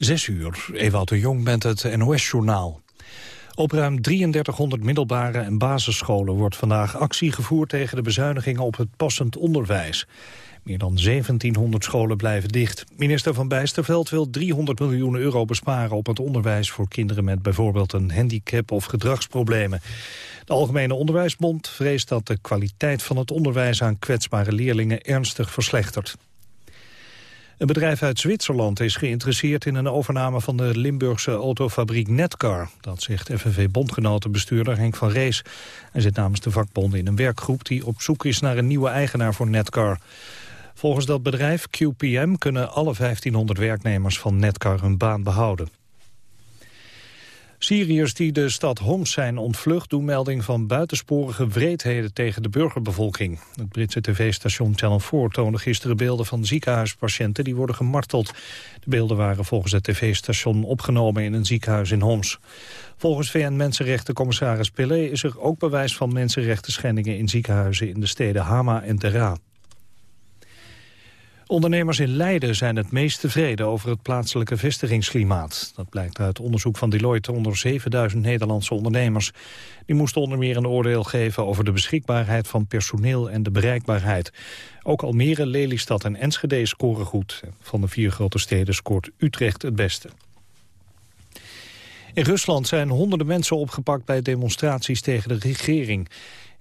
Zes uur, Ewout de Jong met het NOS-journaal. Op ruim 3300 middelbare en basisscholen wordt vandaag actie gevoerd tegen de bezuinigingen op het passend onderwijs. Meer dan 1700 scholen blijven dicht. Minister Van Bijsterveld wil 300 miljoen euro besparen op het onderwijs voor kinderen met bijvoorbeeld een handicap of gedragsproblemen. De Algemene Onderwijsbond vreest dat de kwaliteit van het onderwijs aan kwetsbare leerlingen ernstig verslechtert. Een bedrijf uit Zwitserland is geïnteresseerd in een overname van de Limburgse autofabriek Netcar. Dat zegt FNV-bondgenotenbestuurder Henk van Rees. Hij zit namens de vakbonden in een werkgroep die op zoek is naar een nieuwe eigenaar voor Netcar. Volgens dat bedrijf QPM kunnen alle 1500 werknemers van Netcar hun baan behouden. Syriërs die de stad Homs zijn ontvlucht doen melding van buitensporige wreedheden tegen de burgerbevolking. Het Britse tv-station Channel 4 toonde gisteren beelden van ziekenhuispatiënten die worden gemarteld. De beelden waren volgens het tv-station opgenomen in een ziekenhuis in Homs. Volgens VN-mensenrechtencommissaris Pillay is er ook bewijs van mensenrechten schendingen in ziekenhuizen in de steden Hama en Terra. Ondernemers in Leiden zijn het meest tevreden over het plaatselijke vestigingsklimaat. Dat blijkt uit onderzoek van Deloitte onder 7000 Nederlandse ondernemers. Die moesten onder meer een oordeel geven over de beschikbaarheid van personeel en de bereikbaarheid. Ook Almere, Lelystad en Enschede scoren goed. Van de vier grote steden scoort Utrecht het beste. In Rusland zijn honderden mensen opgepakt bij demonstraties tegen de regering.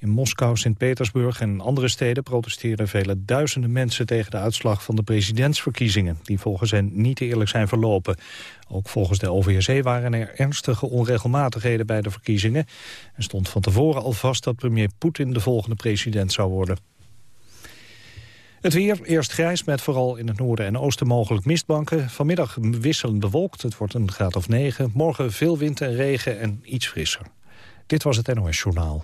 In Moskou, Sint-Petersburg en andere steden protesteerden vele duizenden mensen tegen de uitslag van de presidentsverkiezingen, die volgens hen niet eerlijk zijn verlopen. Ook volgens de OVSE waren er ernstige onregelmatigheden bij de verkiezingen en stond van tevoren al vast dat premier Poetin de volgende president zou worden. Het weer, eerst grijs met vooral in het noorden en oosten mogelijk mistbanken. Vanmiddag wisselend bewolkt, het wordt een graad of 9. Morgen veel wind en regen en iets frisser. Dit was het NOS Journaal.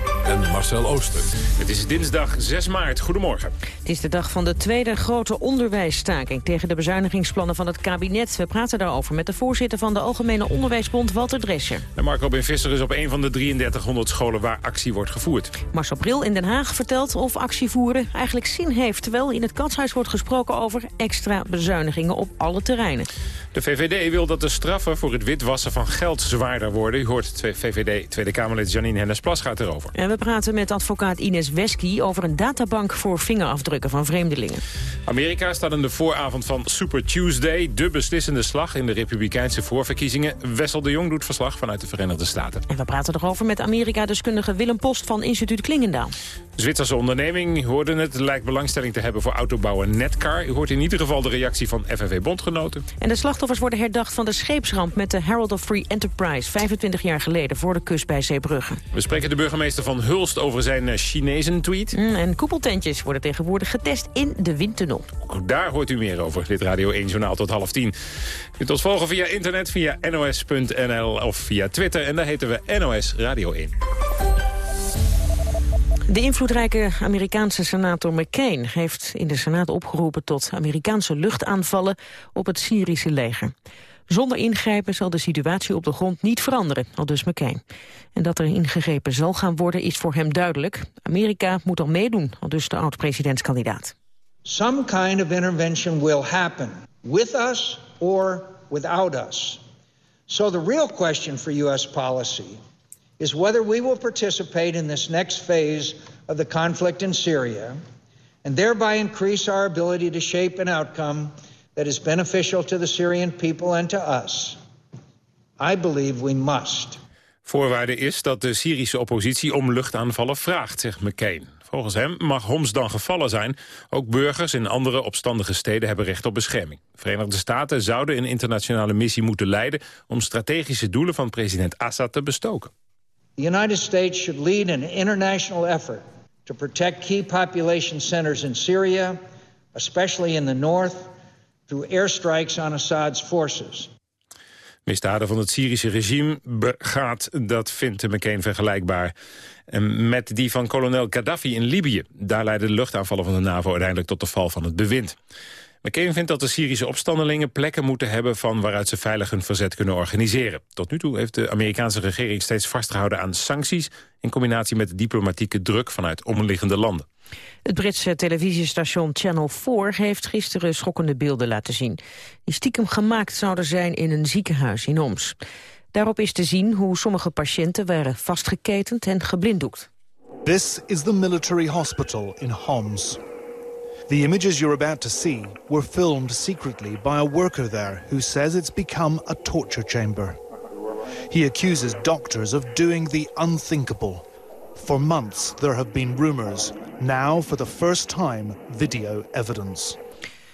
en Marcel Ooster. Het is dinsdag 6 maart. Goedemorgen. Het is de dag van de tweede grote onderwijsstaking... tegen de bezuinigingsplannen van het kabinet. We praten daarover met de voorzitter van de Algemene Onderwijsbond, Walter Drescher. En Marco Ben Visser is op een van de 3300 scholen waar actie wordt gevoerd. Mars April in Den Haag vertelt of actievoeren eigenlijk zin heeft... terwijl in het Katshuis wordt gesproken over extra bezuinigingen op alle terreinen. De VVD wil dat de straffen voor het witwassen van geld zwaarder worden. U hoort VVD Tweede Kamerlid Janine Hennis-Plas gaat erover. En we praten met advocaat Ines Wesky over een databank voor vingerafdrukken van vreemdelingen. Amerika staat in de vooravond van Super Tuesday, de beslissende slag in de republikeinse voorverkiezingen. Wessel de Jong doet verslag vanuit de Verenigde Staten. En we praten erover met Amerika-deskundige Willem Post van instituut Klingendaal. Zwitserse onderneming, hoorde het, lijkt belangstelling te hebben voor autobouwer Netcar. U hoort in ieder geval de reactie van FNV-bondgenoten. En de slachtoffers worden herdacht van de scheepsramp met de Herald of Free Enterprise... 25 jaar geleden voor de kust bij Zeebrugge. We spreken de burgemeester van Hulst over zijn eh, Chinezen-tweet. Mm, en koepeltentjes worden tegenwoordig getest in de windtunnel. Ook daar hoort u meer over. Dit Radio 1 Journaal tot half tien. U kunt ons volgen via internet, via nos.nl of via Twitter. En daar heten we NOS Radio 1. De invloedrijke Amerikaanse senator McCain heeft in de Senaat opgeroepen tot Amerikaanse luchtaanvallen op het Syrische leger. Zonder ingrijpen zal de situatie op de grond niet veranderen, al dus McCain. En dat er ingegrepen zal gaan worden is voor hem duidelijk. Amerika moet al meedoen, al dus de oud-presidentskandidaat. Some kind of intervention will happen, with us or without us. So the real question for U.S. policy is whether we will participate in this next phase of the conflict in Syria and thereby increase our ability to shape an outcome that is beneficial to the Syrian people and to us. I believe we must. Voorwaarde is dat de Syrische oppositie om luchtaanvallen vraagt, zegt McCain. Volgens hem mag Homs dan gevallen zijn. Ook burgers in andere opstandige steden hebben recht op bescherming. Verenigde Staten zouden een internationale missie moeten leiden... om strategische doelen van president Assad te bestoken. The United States should lead an international effort to protect key population centers in Syria, especially in the north, through airstrikes on Assad's forces. Misdaden van het Syrische regime begaat, dat vindt McCain vergelijkbaar met die van kolonel Gaddafi in Libië. Daar leidden de luchtaanvallen van de NAVO uiteindelijk tot de val van het bewind. McCain vindt dat de Syrische opstandelingen plekken moeten hebben... van waaruit ze veilig hun verzet kunnen organiseren. Tot nu toe heeft de Amerikaanse regering steeds vastgehouden aan sancties... in combinatie met diplomatieke druk vanuit omliggende landen. Het Britse televisiestation Channel 4 heeft gisteren schokkende beelden laten zien. Die stiekem gemaakt zouden zijn in een ziekenhuis in Oms. Daarop is te zien hoe sommige patiënten waren vastgeketend en geblinddoekt. This is the military hospital in Homs. The images you're about to see were filmed secretly by a worker there who says it's become a torture chamber. He accuses doctors of doing the unthinkable. For months there have been rumors. Now, for the first time, video evidence.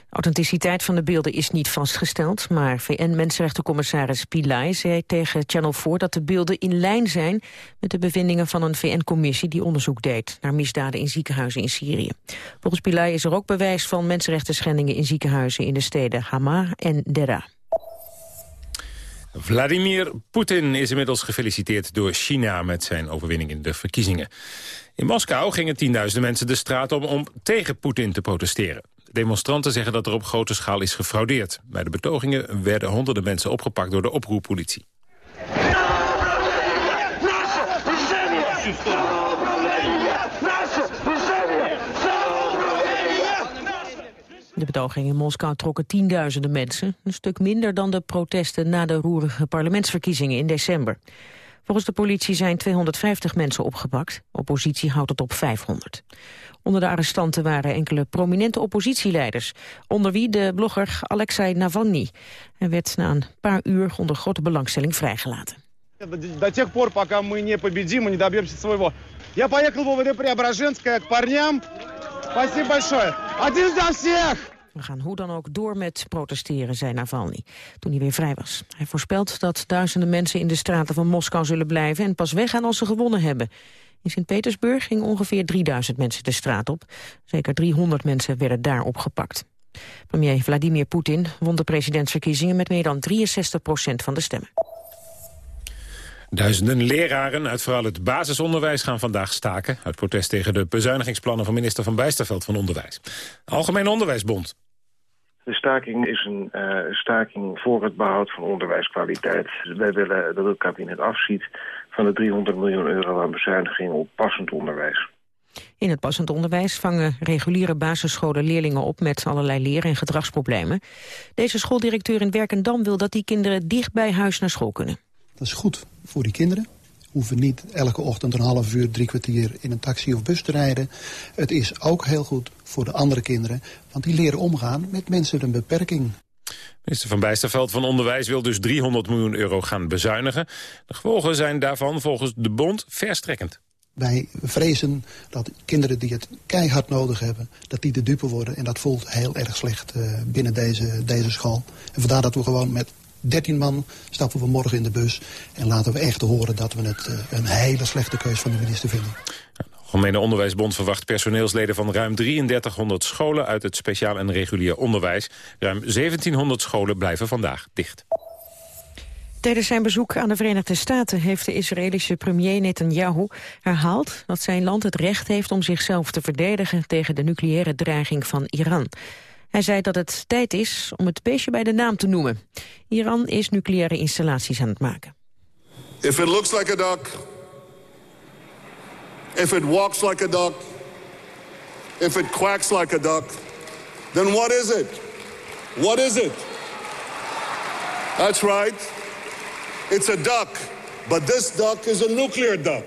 authenticiteit van de beelden is niet vastgesteld... maar VN-mensenrechtencommissaris Pillay zei tegen Channel 4... dat de beelden in lijn zijn met de bevindingen van een VN-commissie... die onderzoek deed naar misdaden in ziekenhuizen in Syrië. Volgens Pillay is er ook bewijs van mensenrechtenschendingen in ziekenhuizen... in de steden Hama en Dera. Vladimir Poetin is inmiddels gefeliciteerd door China met zijn overwinning in de verkiezingen. In Moskou gingen tienduizenden mensen de straat om om tegen Poetin te protesteren. Demonstranten zeggen dat er op grote schaal is gefraudeerd. Bij de betogingen werden honderden mensen opgepakt door de oproerpolitie. De betogingen in Moskou trokken tienduizenden mensen. Een stuk minder dan de protesten na de roerige parlementsverkiezingen in december. Volgens de politie zijn 250 mensen opgepakt. Oppositie houdt het op 500. Onder de arrestanten waren enkele prominente oppositieleiders. Onder wie de blogger Alexei Navalny. Hij werd na een paar uur onder grote belangstelling vrijgelaten. До тех пор, пока мы не победим и не добьемся своего. Я поехал в ОВД к парням. Спасибо большое. Один за всех! We gaan hoe dan ook door met protesteren, zei Navalny, toen hij weer vrij was. Hij voorspelt dat duizenden mensen in de straten van Moskou zullen blijven... en pas weggaan als ze gewonnen hebben. In Sint-Petersburg gingen ongeveer 3000 mensen de straat op. Zeker 300 mensen werden daar opgepakt. Premier Vladimir Poetin won de presidentsverkiezingen met meer dan 63 procent van de stemmen. Duizenden leraren uit vooral het basisonderwijs gaan vandaag staken... uit protest tegen de bezuinigingsplannen van minister Van Bijsterveld van Onderwijs. Algemeen Onderwijsbond de staking is een uh, staking voor het behoud van onderwijskwaliteit. Wij willen dat het kabinet afziet van de 300 miljoen euro aan bezuiniging op passend onderwijs. In het passend onderwijs vangen reguliere basisscholen leerlingen op met allerlei leer- en gedragsproblemen. Deze schooldirecteur in Werkendam wil dat die kinderen dicht bij huis naar school kunnen. Dat is goed voor die kinderen hoeven niet elke ochtend een half uur, drie kwartier in een taxi of bus te rijden. Het is ook heel goed voor de andere kinderen, want die leren omgaan met mensen met een beperking. Minister Van Bijsterveld van Onderwijs wil dus 300 miljoen euro gaan bezuinigen. De gevolgen zijn daarvan volgens de bond verstrekkend. Wij vrezen dat kinderen die het keihard nodig hebben, dat die de dupe worden. En dat voelt heel erg slecht uh, binnen deze, deze school. En vandaar dat we gewoon met 13 man stappen we morgen in de bus. En laten we echt horen dat we het uh, een hele slechte keus van de minister vinden. De Algemene Onderwijsbond verwacht personeelsleden van ruim 3300 scholen uit het speciaal en regulier onderwijs. Ruim 1700 scholen blijven vandaag dicht. Tijdens zijn bezoek aan de Verenigde Staten heeft de Israëlische premier Netanyahu herhaald dat zijn land het recht heeft om zichzelf te verdedigen tegen de nucleaire dreiging van Iran. Hij zei dat het tijd is om het beestje bij de naam te noemen. Iran is nucleaire installaties aan het maken. If it looks like a duck, if it walks like a duck, if it quacks like a duck, then what is it? What is it? That's right. It's a duck, but this duck is a nuclear duck.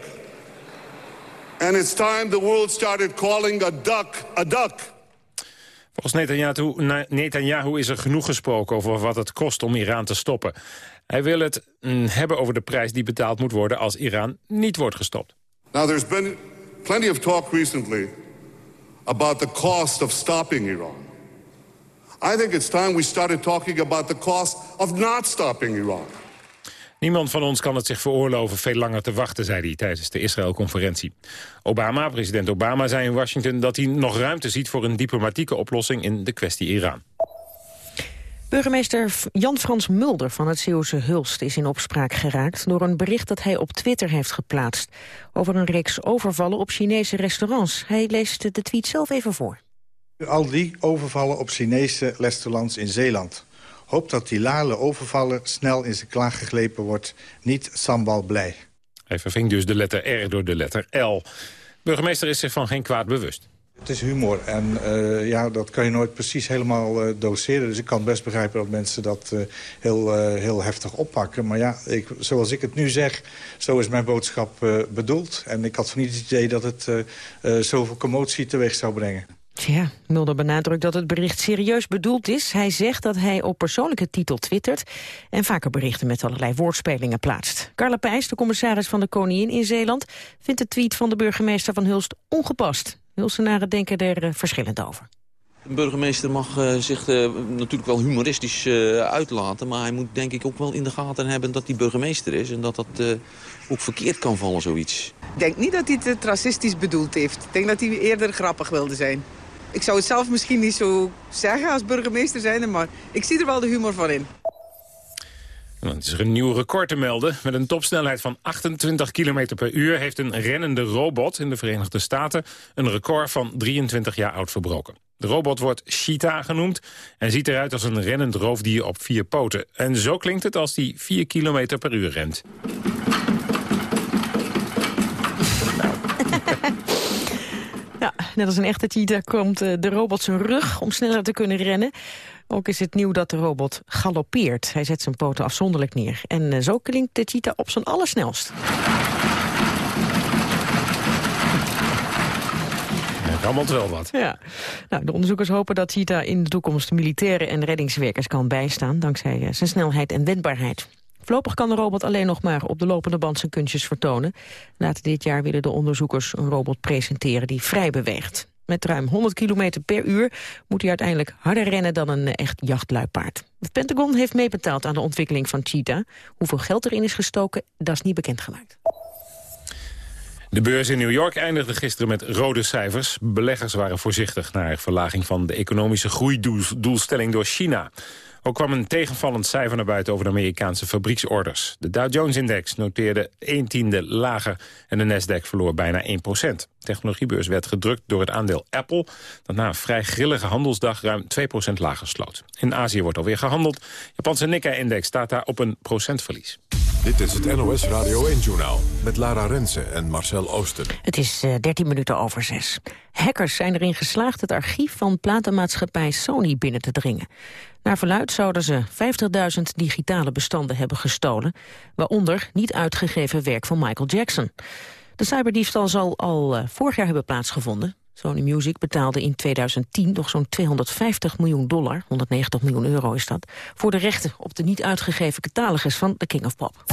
And it's time the world started calling a duck a duck. Volgens Netanyahu, Netanyahu is er genoeg gesproken over wat het kost om Iran te stoppen. Hij wil het mm, hebben over de prijs die betaald moet worden als Iran niet wordt gestopt. Now there's been plenty of talk recently about the cost of stopping Iran. I think it's time we started talking about the cost of not stopping Iran. Niemand van ons kan het zich veroorloven veel langer te wachten, zei hij tijdens de Israël-conferentie. Obama, president Obama, zei in Washington dat hij nog ruimte ziet voor een diplomatieke oplossing in de kwestie Iran. Burgemeester Jan-Frans Mulder van het Zeeuwse Hulst is in opspraak geraakt door een bericht dat hij op Twitter heeft geplaatst over een reeks overvallen op Chinese restaurants. Hij leest de tweet zelf even voor. Al die overvallen op Chinese restaurants in Zeeland. Hoop dat die lale overvaller snel in zijn klaar geglepen wordt. Niet Sambal blij. Hij verving dus de letter R door de letter L. Burgemeester is zich van geen kwaad bewust. Het is humor. En uh, ja, dat kan je nooit precies helemaal uh, doseren. Dus ik kan best begrijpen dat mensen dat uh, heel, heel heftig oppakken. Maar ja, ik, zoals ik het nu zeg, zo is mijn boodschap bedoeld. En ik had van niet het idee dat het zoveel commotie teweeg zou brengen. Ja, Mulder benadrukt dat het bericht serieus bedoeld is. Hij zegt dat hij op persoonlijke titel twittert... en vaker berichten met allerlei woordspelingen plaatst. Carla Pijs, de commissaris van de Koningin in Zeeland... vindt de tweet van de burgemeester van Hulst ongepast. Hulstenaren denken er uh, verschillend over. Een burgemeester mag uh, zich uh, natuurlijk wel humoristisch uitlaten... maar hij moet denk ik ook wel in de gaten hebben dat hij burgemeester is... en dat dat ook verkeerd kan vallen, zoiets. Ik denk niet dat hij het racistisch bedoeld heeft. Ik denk dat hij eerder grappig wilde zijn. Ik zou het zelf misschien niet zo zeggen als burgemeester zijn, maar ik zie er wel de humor van in. Het is er een nieuw record te melden. Met een topsnelheid van 28 km per uur... heeft een rennende robot in de Verenigde Staten... een record van 23 jaar oud verbroken. De robot wordt Cheetah genoemd en ziet eruit als een rennend roofdier op vier poten. En zo klinkt het als die 4 km per uur rent. Ja, net als een echte cheetah komt eh, de robot zijn rug om sneller te kunnen rennen. Ook is het nieuw dat de robot galoppeert. Hij zet zijn poten afzonderlijk neer. En eh, zo klinkt de cheetah op zijn allersnelst. rammelt wel wat. Ja. Nou, de onderzoekers hopen dat cheetah in de toekomst militairen en reddingswerkers kan bijstaan... dankzij eh, zijn snelheid en wendbaarheid. Voorlopig kan de robot alleen nog maar op de lopende band zijn kunstjes vertonen. Later dit jaar willen de onderzoekers een robot presenteren die vrij beweegt. Met ruim 100 km per uur moet hij uiteindelijk harder rennen dan een echt jachtluipaard. Het Pentagon heeft meebetaald aan de ontwikkeling van Cheetah. Hoeveel geld erin is gestoken, dat is niet bekendgemaakt. De beurs in New York eindigde gisteren met rode cijfers. Beleggers waren voorzichtig naar verlaging van de economische groeidoelstelling door China. Ook kwam een tegenvallend cijfer naar buiten over de Amerikaanse fabrieksorders. De Dow Jones-index noteerde 1 tiende lager en de Nasdaq verloor bijna 1 procent. De technologiebeurs werd gedrukt door het aandeel Apple... dat na een vrij grillige handelsdag ruim 2 procent lager sloot. In Azië wordt alweer gehandeld. Japanse Nikkei-index staat daar op een procentverlies. Dit is het NOS Radio 1-journaal met Lara Rensen en Marcel Oosten. Het is uh, eh, 13 minuten over 6. Hackers zijn erin geslaagd het archief van platenmaatschappij Sony binnen te dringen. Naar verluid zouden ze 50.000 digitale bestanden hebben gestolen... waaronder niet uitgegeven werk van Michael Jackson. De cyberdiefstal zal al uh, vorig jaar hebben plaatsgevonden. Sony Music betaalde in 2010 nog zo'n 250 miljoen dollar, 190 miljoen euro is dat, voor de rechten op de niet uitgegeven catalogus van The King of Pop.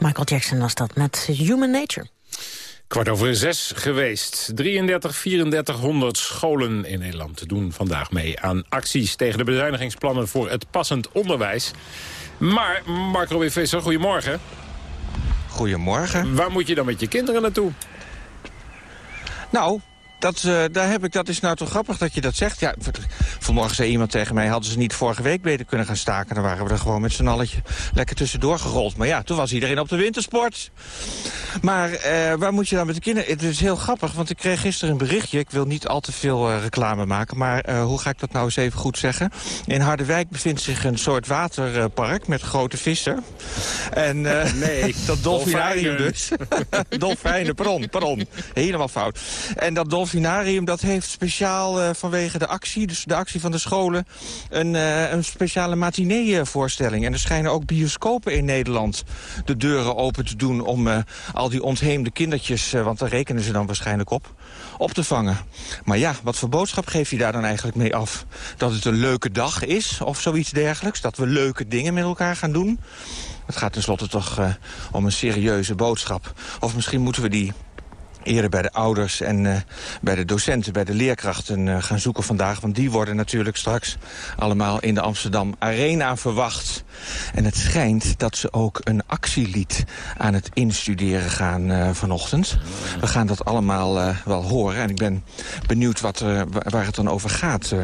Michael Jackson was dat met Human Nature. Kwart over zes geweest. 33, 3400 scholen in Nederland doen vandaag mee aan acties tegen de bezuinigingsplannen voor het passend onderwijs. Maar, Mark Robin Visser, goedemorgen. Goedemorgen. Waar moet je dan met je kinderen naartoe? Nou, dat, eh, daar heb ik, dat is nou toch grappig dat je dat zegt. Ja, vanmorgen zei iemand tegen mij, hadden ze niet vorige week beter kunnen gaan staken. Dan waren we er gewoon met z'n alletje lekker tussendoor gerold. Maar ja, toen was iedereen op de wintersport. Maar eh, waar moet je dan met de kinderen? Het is heel grappig, want ik kreeg gisteren een berichtje. Ik wil niet al te veel eh, reclame maken, maar eh, hoe ga ik dat nou eens even goed zeggen? In Harderwijk bevindt zich een soort waterpark met grote vissen. En Nee, dat dolfinarium dus. dolfijnen, pardon, pardon. Helemaal fout. En dat dolfinarium dat heeft speciaal vanwege de actie, dus de actie van de scholen, een, eh, een speciale matinee-voorstelling. En er schijnen ook bioscopen in Nederland de deuren open te doen om eh, al die ontheemde kindertjes, eh, want daar rekenen ze dan waarschijnlijk op, op te vangen. Maar ja, wat voor boodschap geef je daar dan eigenlijk mee af? Dat het een leuke dag is of zoiets dergelijks? Dat we leuke dingen met elkaar gaan doen? Het gaat tenslotte toch om een serieuze boodschap. Of misschien moeten we die eerder bij de ouders en eh, bij de docenten, bij de leerkrachten eh, gaan zoeken vandaag. Want die worden natuurlijk straks allemaal in de Amsterdam Arena verwacht. En het schijnt dat ze ook een actielied aan het instuderen gaan eh, vanochtend. We gaan dat allemaal wel horen. En ik ben benieuwd wat wa- waar het dan over gaat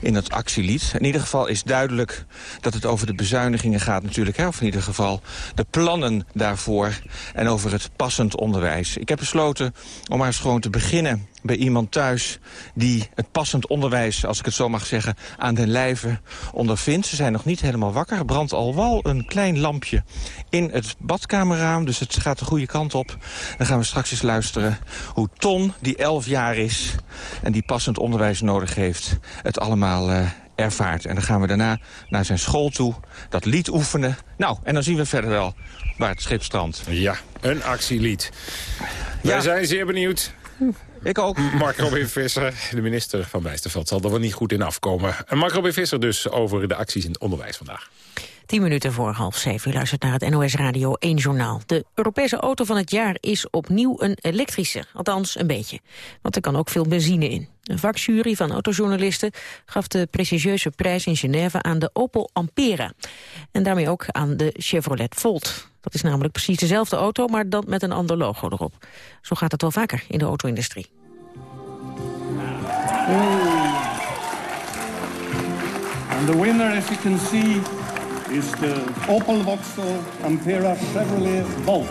in dat actielied. In ieder geval is duidelijk dat het over de bezuinigingen gaat natuurlijk. Hè? Of in ieder geval de plannen daarvoor en over het passend onderwijs. Ik heb besloten om maar eens gewoon te beginnen bij iemand thuis die het passend onderwijs, als ik het zo mag zeggen, aan den lijve ondervindt. Ze zijn nog niet helemaal wakker. Er brandt al wel een klein lampje in het badkamerraam, dus het gaat de goede kant op. Dan gaan we straks eens luisteren hoe Ton, die 11 jaar is en die passend onderwijs nodig heeft, het allemaal eh, ervaart. En dan gaan we daarna naar zijn school toe, dat lied oefenen. Nou, en dan zien we verder wel waar het schip strandt. Ja, een actielied. Wij zijn zeer benieuwd. Ik ook. Mark Robin Visser, de minister van Bijsterveld, zal er wel niet goed in afkomen. En Mark Robin Visser dus over de acties in het onderwijs vandaag. Tien minuten voor half zeven. U luistert naar het NOS Radio 1 Journaal. De Europese auto van het jaar is opnieuw een elektrische. Althans, een beetje. Want er kan ook veel benzine in. Een vakjury van autojournalisten gaf de prestigieuze prijs in Genève aan de Opel Ampera. En daarmee ook aan de Chevrolet Volt. Dat is namelijk precies dezelfde auto, maar dan met een ander logo erop. Zo gaat het wel vaker in de auto-industrie. And the winner, as you can see, is the Opel Vauxhall Ampera Chevrolet Volt.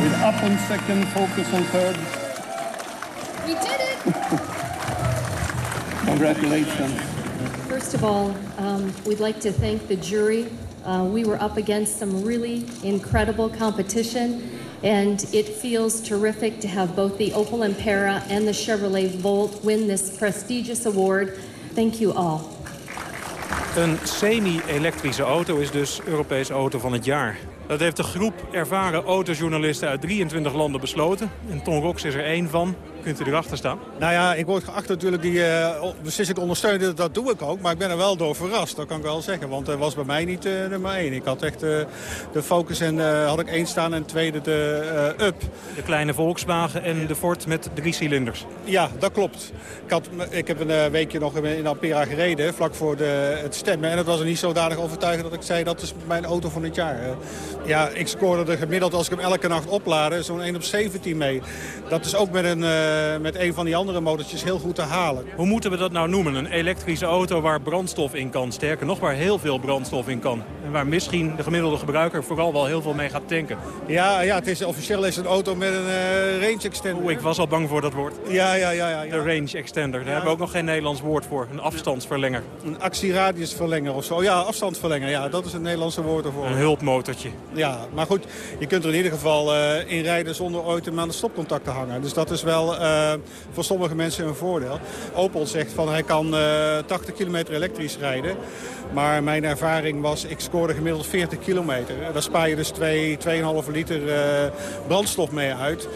With up on second, focus on third. We did it! Congratulations. First of all, um, we'd like to thank the jury Uh, we were up against some really incredible competition, and it feels terrific to have both the Opel Ampera and the Chevrolet Volt win this prestigious award. Thank you all. Een semi-elektrische auto is dus Europees auto van het jaar. Dat heeft de groep ervaren autojournalisten uit 23 landen besloten. En Ton Rox is er één van. Kunt u erachter staan? Nou ja, ik word geacht natuurlijk die uh, beslissing ondersteunen. Dat doe ik ook. Maar ik ben er wel door verrast. Dat kan ik wel zeggen. Want het was bij mij niet uh, nummer één. Ik had echt uh, de Focus en had ik één staan en tweede de Up. De kleine Volkswagen en de Ford met drie cilinders. Ja, dat klopt. Ik, had, ik heb een weekje nog in Ampera gereden. Vlak voor de, het stemmen. En het was er niet zodanig overtuigend dat ik zei dat is mijn auto van het jaar. ja, ik scoorde er gemiddeld als ik hem elke nacht opladen zo'n 1 op 17 mee. Dat is ook met een met een van die andere motortjes heel goed te halen. Hoe moeten we dat nou noemen? Een elektrische auto waar brandstof in kan. Sterker nog, waar heel veel brandstof in kan. En waar misschien de gemiddelde gebruiker vooral wel heel veel mee gaat tanken. Ja, ja het is, officieel is het een auto met een uh, range extender. Oeh, ik was al bang voor dat woord. Ja, ja, ja. ja, ja. De range extender. Daar ja. hebben we ook nog geen Nederlands woord voor. Een afstandsverlenger. Een actieradiusverlenger of zo. Ja, afstandsverlenger. Ja, dat is het Nederlandse woord ervoor. Een hulpmotortje. Ja, maar goed, je kunt er in ieder geval uh, in rijden zonder ooit hem aan de stopcontact te hangen. Dus dat is wel uh, voor sommige mensen een voordeel. Opel zegt van hij kan uh, 80 kilometer elektrisch rijden. Maar mijn ervaring was, ik scoorde gemiddeld 40 kilometer. Daar spaar je dus 2, 2,5 liter brandstof mee uit.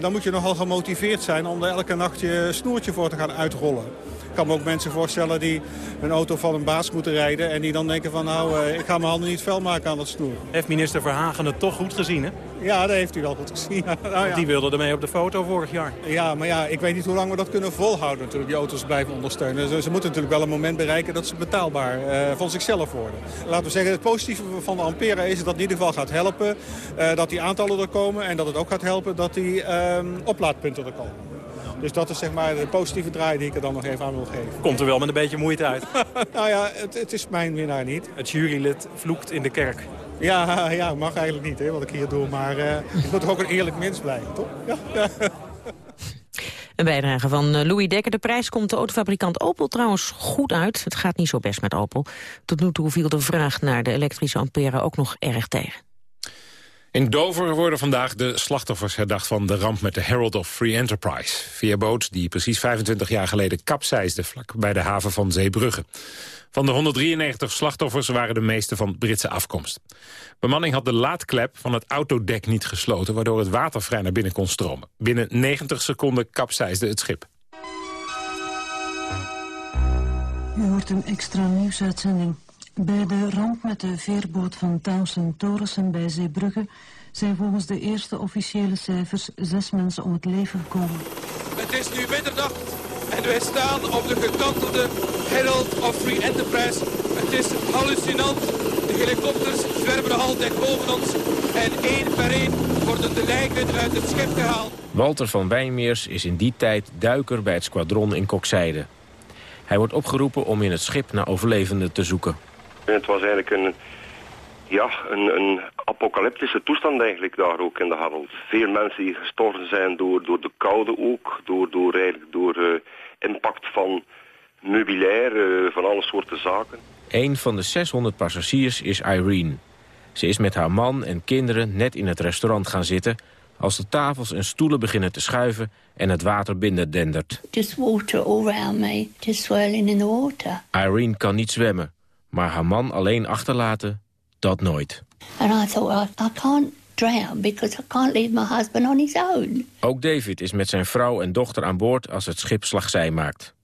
dan moet je nogal gemotiveerd zijn om er elke nacht je snoertje voor te gaan uitrollen. Ik kan me ook mensen voorstellen die een auto van een baas moeten rijden... en die dan denken van nou, ik ga mijn handen niet vuil maken aan dat snoer. Heeft minister Verhagen het toch goed gezien, hè? Ja, dat heeft u wel goed gezien. nou, ja. Die wilde ermee op de foto vorig jaar. Ja, maar ja, ik weet niet hoe lang we dat kunnen volhouden natuurlijk, die auto's blijven ondersteunen. Ze, ze moeten natuurlijk wel een moment bereiken dat ze betaalbaar uh, van zichzelf worden. Laten we zeggen, het positieve van de Ampera is dat het in ieder geval gaat helpen. Uh, dat die aantallen er komen en dat het ook gaat helpen dat die uh, oplaadpunten er komen. Dus dat is zeg maar de positieve draai die ik er dan nog even aan wil geven. Komt er wel met een beetje moeite uit. nou ja, het, het, is mijn winnaar niet. Het jurylid vloekt in de kerk. Ja, ja mag eigenlijk niet, hè, wat ik hier doe. Maar uh, ik moet toch ook een eerlijk mens blijven, toch? Ja. Een bijdrage van eh, Louis Dekker. De prijs komt de autofabrikant Opel trouwens goed uit. Het gaat niet zo best met Opel. Tot nu toe viel de vraag naar de elektrische Ampera ook nog erg tegen. In Dover worden vandaag de slachtoffers herdacht van de ramp met de Herald of Free Enterprise. Veerboot die precies 25 jaar geleden kapseisde vlak bij de haven van Zeebrugge. Van de 193 slachtoffers waren de meeste van Britse afkomst. Bemanning had de laadklep van het autodek niet gesloten... waardoor het water vrij naar binnen kon stromen. Binnen 90 seconden kapseisde het schip. U hoort een extra nieuwsuitzending. Bij de ramp met de veerboot van Townsend Torissen bij Zeebrugge... zijn volgens de eerste officiële cijfers zes mensen om het leven gekomen. Het is nu middernacht en wij staan op de gekantelde Herald of Free Enterprise. Het is hallucinant. De helikopters zwerven altijd boven ons. En één per één worden de lijken uit het schip gehaald. Walter van Wijnmeers is in die tijd duiker bij het squadron in Kokzijde. Hij wordt opgeroepen om in het schip naar overlevenden te zoeken. Het was eigenlijk een, ja, een, een apocalyptische toestand eigenlijk daar ook in de Harold. Veel mensen die gestorven zijn door, door de koude ook, door, door, eigenlijk door uh, impact van meubilair, uh, van alle soorten zaken. Een van de 600 passagiers is Irene. Ze is met haar man en kinderen net in het restaurant gaan zitten... als de tafels en stoelen beginnen te schuiven en het water binnen dendert. Just water all around me, just swirling in the water. Irene kan niet zwemmen, maar haar man alleen achterlaten, dat nooit. And I thought, I can't drown because I can't leave my husband on his own. Ook David is met zijn vrouw en dochter aan boord als het schip slagzij maakt.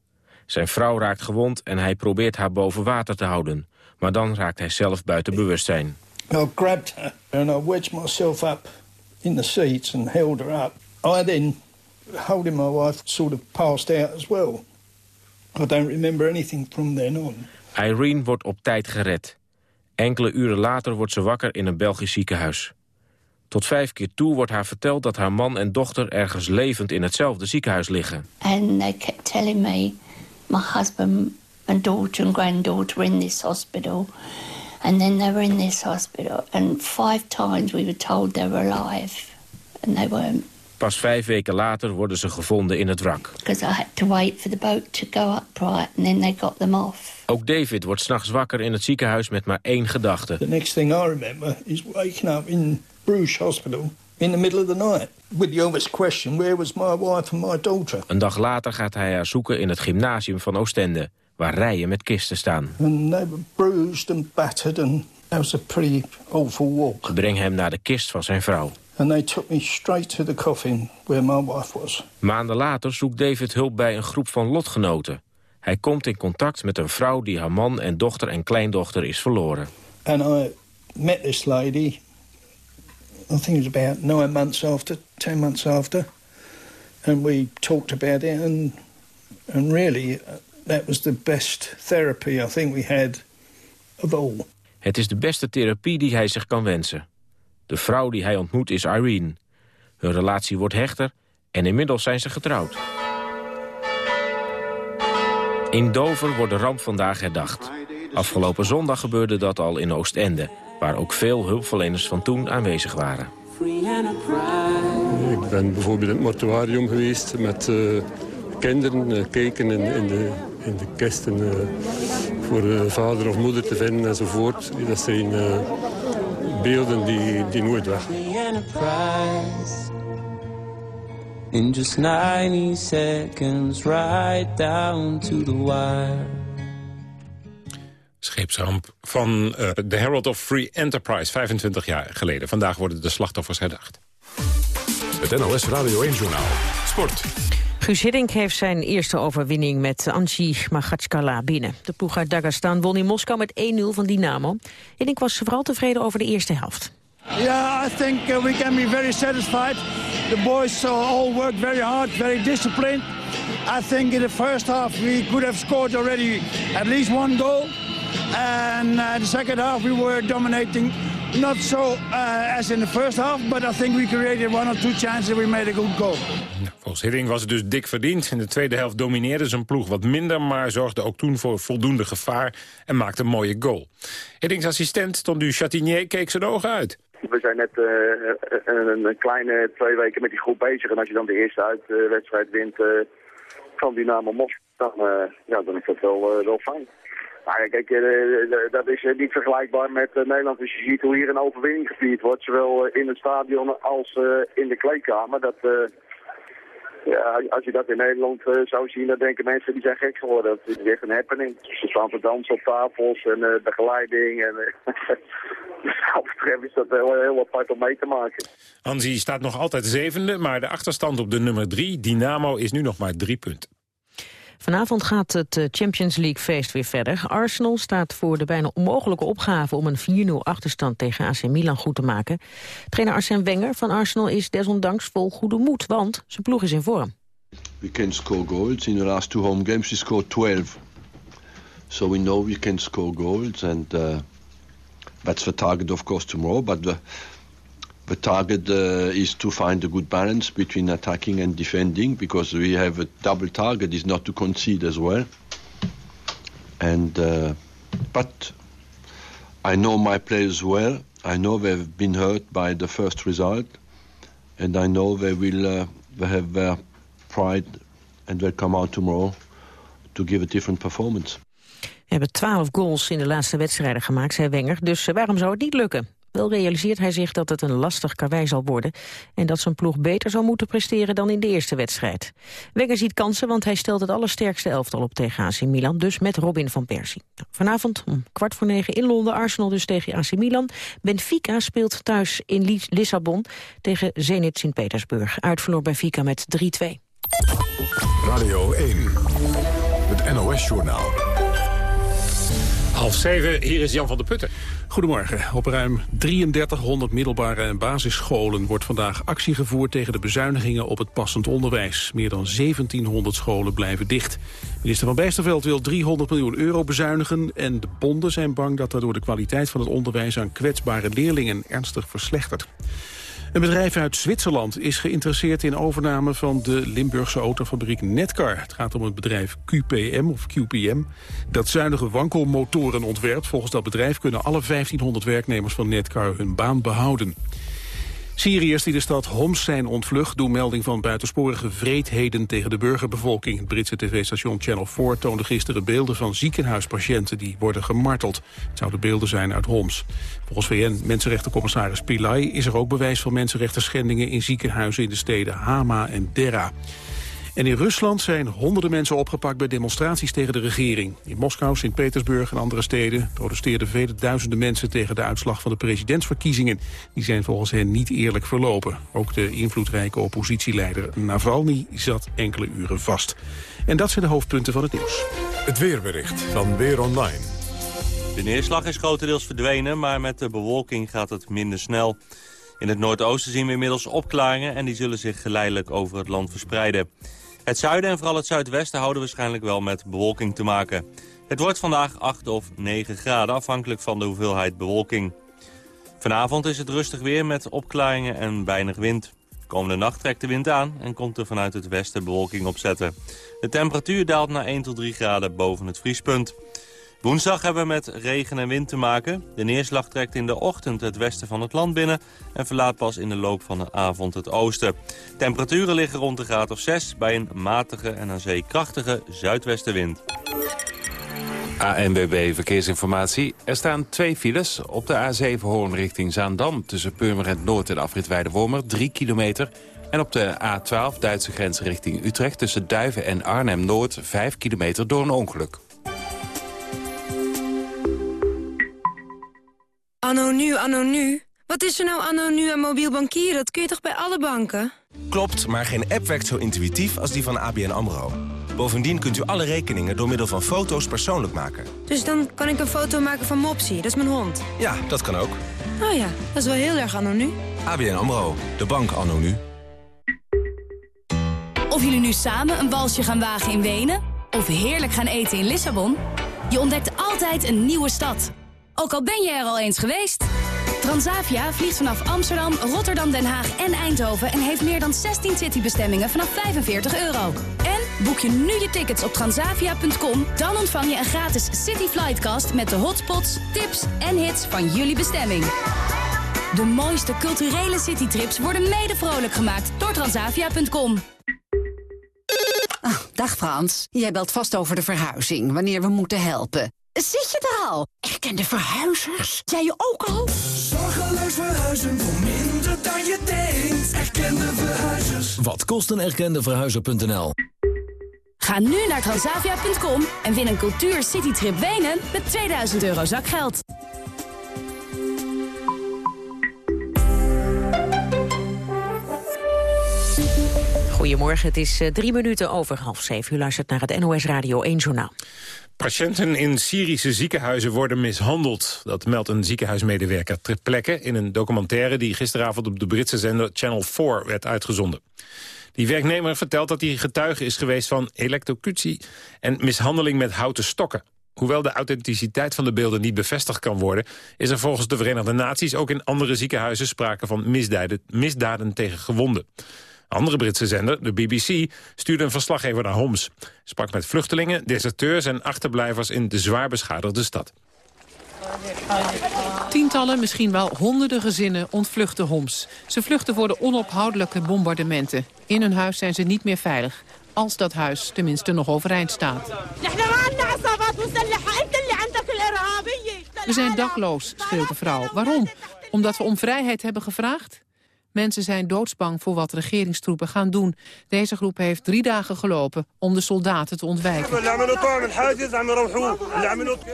Zijn vrouw raakt gewond en hij probeert haar boven water te houden. Maar dan raakt hij zelf buiten bewustzijn. I grabbed her and I wedged myself up in the seats and held her up. I then, holding my wife, sort of passed out as well. I don't remember anything from then on. Irene wordt op tijd gered. Enkele uren later wordt ze wakker in een Belgisch ziekenhuis. Tot vijf keer toe wordt haar verteld dat haar man en dochter ergens levend in hetzelfde ziekenhuis liggen. And they kept telling me my husband and daughter and granddaughter in this hospital. And then they were in this hospital. And five times we were told they were alive. And they weren't. Pas vijf weken later worden ze gevonden in het wrak. Because I had to wait for the boat to go up right and then they got them off. Ook David wordt s'nachts wakker in het ziekenhuis met maar één gedachte. The next thing I remember is waking up in Bruges Hospital in the middle of the night. With the obvious question, where was my wife and my daughter? Een dag later gaat hij haar zoeken in het gymnasium van Oostende... waar rijen met kisten staan. And they were bruised and battered and that was a pretty awful walk. Breng hem naar de kist van zijn vrouw. And they took me straight to the coffin where my wife was. Maanden later zoekt David hulp bij een groep van lotgenoten. Hij komt in contact met een vrouw die haar man en dochter en kleindochter is verloren. And I met this lady, I think it was about nine months after, ten months after. And we talked about it and, and really uh, that was the best therapy I think we had of all. Het is de beste therapie die hij zich kan wensen. De vrouw die hij ontmoet is Irene. Hun relatie wordt hechter en inmiddels zijn ze getrouwd. In Dover wordt de ramp vandaag herdacht. Afgelopen zondag gebeurde dat al in Oostende... waar ook veel hulpverleners van toen aanwezig waren. Ik ben bijvoorbeeld in het mortuarium geweest met eh, kinderen, uh, kijken in, in, de, in de kisten uh, voor vader of moeder te vinden enzovoort. Dat zijn beelden die, die nooit weg. In just 90 seconds, right down to the wire. Scheepsramp van uh, de Herald of Free Enterprise, 25 jaar geleden. Vandaag worden de slachtoffers herdacht. Het NOS Radio 1-journaal. Sport. Guus Hiddink heeft zijn eerste overwinning met Anji Magatskala binnen. De ploeg uit Dagestan won in Moskou met 1-0 van Dynamo. Hiddink was vooral tevreden over de eerste helft. Yeah, I think uh, we can be very satisfied. The boys uh, all worked very hard, very disciplined. I think in the first half we could have scored already at least one goal. And uh, the second half we were dominating. Not so uh, as in the first half, but I think we created one or two chances and we made a good goal. Volgens Hidding was het dus dik verdiend. In de tweede helft domineerde zijn ploeg wat minder... maar zorgde ook toen voor voldoende gevaar en maakte een mooie goal. Hiddings assistent Tondu Chatinier keek zijn ogen uit. We zijn net uh, een, een, kleine twee weken met die groep bezig. En als je dan de eerste uitwedstrijd wint uh, van Dynamo Moskou, dan, ja, dan is dat wel, wel fijn. Maar kijk, dat is niet vergelijkbaar met Nederland. Als je ziet hoe hier een overwinning gevierd wordt, zowel in het stadion als in de kleedkamer. Dat, ja, als je dat in Nederland zou zien, dan denken mensen die zijn gek geworden. Het is echt een happening. Ze staan te dansen op tafels en uh, begeleiding. En, dus is dat heel, heel apart om mee te maken. Anzi staat nog altijd zevende, maar de achterstand op de nummer drie, Dynamo, is nu nog maar drie punten. Vanavond gaat het Champions League feest weer verder. Arsenal staat voor de bijna onmogelijke opgave om een 4-0 achterstand tegen AC Milan goed te maken. Trainer Arsène Wenger van Arsenal is desondanks vol goede moed, want zijn ploeg is in vorm. We can score goals. In the last two home games we scored 12. So we know we can score goals and uh, that's the target of course tomorrow. But the, the target uh, is to find a good balance between attacking and defending because we have a double target is not to concede as well. And uh, but I know my players well. I know they've been hurt by the first result, and I know they will uh, they have their pride and they'll come out tomorrow to give a different performance. We hebben twaalf goals in de laatste wedstrijden gemaakt, zei Wenger. Dus waarom zou het niet lukken? Wel realiseert hij zich dat het een lastig karwei zal worden... en dat zijn ploeg beter zal moeten presteren dan in de eerste wedstrijd. Wenger ziet kansen, want hij stelt het allersterkste elftal op tegen AC Milan... dus met Robin van Persie. Vanavond om kwart voor negen in Londen, Arsenal dus tegen AC Milan. Benfica speelt thuis in Lissabon tegen Zenit Sint-Petersburg. Uitverloor Benfica met 3-2. Radio 1, het NOS-journaal. Half zeven, hier is Jan van der Putten. Goedemorgen. Op ruim 3300 middelbare en basisscholen wordt vandaag actie gevoerd tegen de bezuinigingen op het passend onderwijs. Meer dan 1700 scholen blijven dicht. Minister van Bijsterveld wil 300 miljoen euro bezuinigen en de bonden zijn bang dat daardoor de kwaliteit van het onderwijs aan kwetsbare leerlingen ernstig verslechtert. Een bedrijf uit Zwitserland is geïnteresseerd in overname van de Limburgse autofabriek Netcar. Het gaat om het bedrijf QPM of QPM dat zuinige wankelmotoren ontwerpt. Volgens dat bedrijf kunnen alle 1500 werknemers van Netcar hun baan behouden. Syriërs die de stad Homs zijn ontvlucht... doen melding van buitensporige vreedheden tegen de burgerbevolking. Het Britse tv-station Channel 4 toonde gisteren beelden van ziekenhuispatiënten... die worden gemarteld. Het zouden beelden zijn uit Homs. Volgens VN-mensenrechtencommissaris Pillay is er ook bewijs van mensenrechten schendingen... in ziekenhuizen in de steden Hama en Dera. En in Rusland zijn honderden mensen opgepakt bij demonstraties tegen de regering. In Moskou, Sint-Petersburg en andere steden protesteerden vele duizenden mensen tegen de uitslag van de presidentsverkiezingen. Die zijn volgens hen niet eerlijk verlopen. Ook de invloedrijke oppositieleider Navalny zat enkele uren vast. En dat zijn de hoofdpunten van het nieuws. Het weerbericht van Weer Online. De neerslag is grotendeels verdwenen, maar met de bewolking gaat het minder snel. In het noordoosten zien we inmiddels opklaringen en die zullen zich geleidelijk over het land verspreiden. Het zuiden en vooral het zuidwesten houden waarschijnlijk wel met bewolking te maken. Het wordt vandaag 8 of 9 graden, afhankelijk van de hoeveelheid bewolking. Vanavond is het rustig weer met opklaringen en weinig wind. Komende nacht trekt de wind aan en komt er vanuit het westen bewolking opzetten. De temperatuur daalt naar 1 tot 3 graden boven het vriespunt. Woensdag hebben we met regen en wind te maken. De neerslag trekt in de ochtend het westen van het land binnen... en verlaat pas in de loop van de avond het oosten. Temperaturen liggen rond de graad of 6 bij een matige en aan zee krachtige zuidwestenwind. ANWB Verkeersinformatie. Er staan twee files op de A7 Hoorn richting Zaandam... tussen Purmerend Noord en Afrit Wormer 3 kilometer... En op de A12 Duitse grens richting Utrecht tussen Duiven en Arnhem-Noord 5 kilometer door een ongeluk. Anno nu, anno nu? Wat is er nou anno nu aan mobiel bankieren? Dat kun je toch bij alle banken? Klopt, maar geen app werkt zo intuïtief als die van ABN AMRO. Bovendien kunt u alle rekeningen door middel van foto's persoonlijk maken. Dus dan kan ik een foto maken van Mopsy, dat is mijn hond? Ja, dat kan ook. Oh ja, dat is wel heel erg anno nu. ABN AMRO, de bank anno nu. Of jullie nu samen een walsje gaan wagen in Wenen... of heerlijk gaan eten in Lissabon... je ontdekt altijd een nieuwe stad... Ook al ben je er al eens geweest. Transavia vliegt vanaf Amsterdam, Rotterdam, Den Haag en Eindhoven... en heeft meer dan 16 citybestemmingen vanaf 45 euro. En boek je nu je tickets op transavia.com... dan ontvang je een gratis City Flightcast... met de hotspots, tips en hits van jullie bestemming. De mooiste culturele citytrips worden mede vrolijk gemaakt door transavia.com. Ah, dag Frans, jij belt vast over de verhuizing, wanneer we moeten helpen. Zit je er al? Erkende verhuizers? Jij je ook al? Zorgeloos verhuizen voor minder dan je denkt. Erkende verhuizers. Wat kost een erkende verhuizer.nl? Ga nu naar transavia.com en win een cultuur citytrip Wenen met 2000 euro zakgeld. Goedemorgen, het is eh, drie minuten over half zeven. U luistert naar het NOS Radio 1 Journaal. Patiënten in Syrische ziekenhuizen worden mishandeld. Dat meldt een ziekenhuismedewerker ter plekke... in een documentaire die gisteravond op de Britse zender Channel 4 werd uitgezonden. Die werknemer vertelt dat hij getuige is geweest van elektrocutie... en mishandeling met houten stokken. Hoewel de authenticiteit van de beelden niet bevestigd kan worden... is er volgens de Verenigde Naties ook in andere ziekenhuizen... sprake van misdaden, misdaden tegen gewonden andere Britse zender, de BBC, stuurde een verslaggever naar Homs. Sprak met vluchtelingen, deserteurs en achterblijvers in de zwaar beschadigde stad. Tientallen, misschien wel honderden gezinnen ontvluchten Homs. Ze vluchten voor de onophoudelijke bombardementen. In hun huis zijn ze niet meer veilig. Als dat huis tenminste nog overeind staat. We zijn dakloos, schreeuwt de vrouw. Waarom? Omdat we om vrijheid hebben gevraagd? Mensen zijn doodsbang voor wat regeringstroepen gaan doen. Deze groep heeft drie dagen gelopen om de soldaten te ontwijken.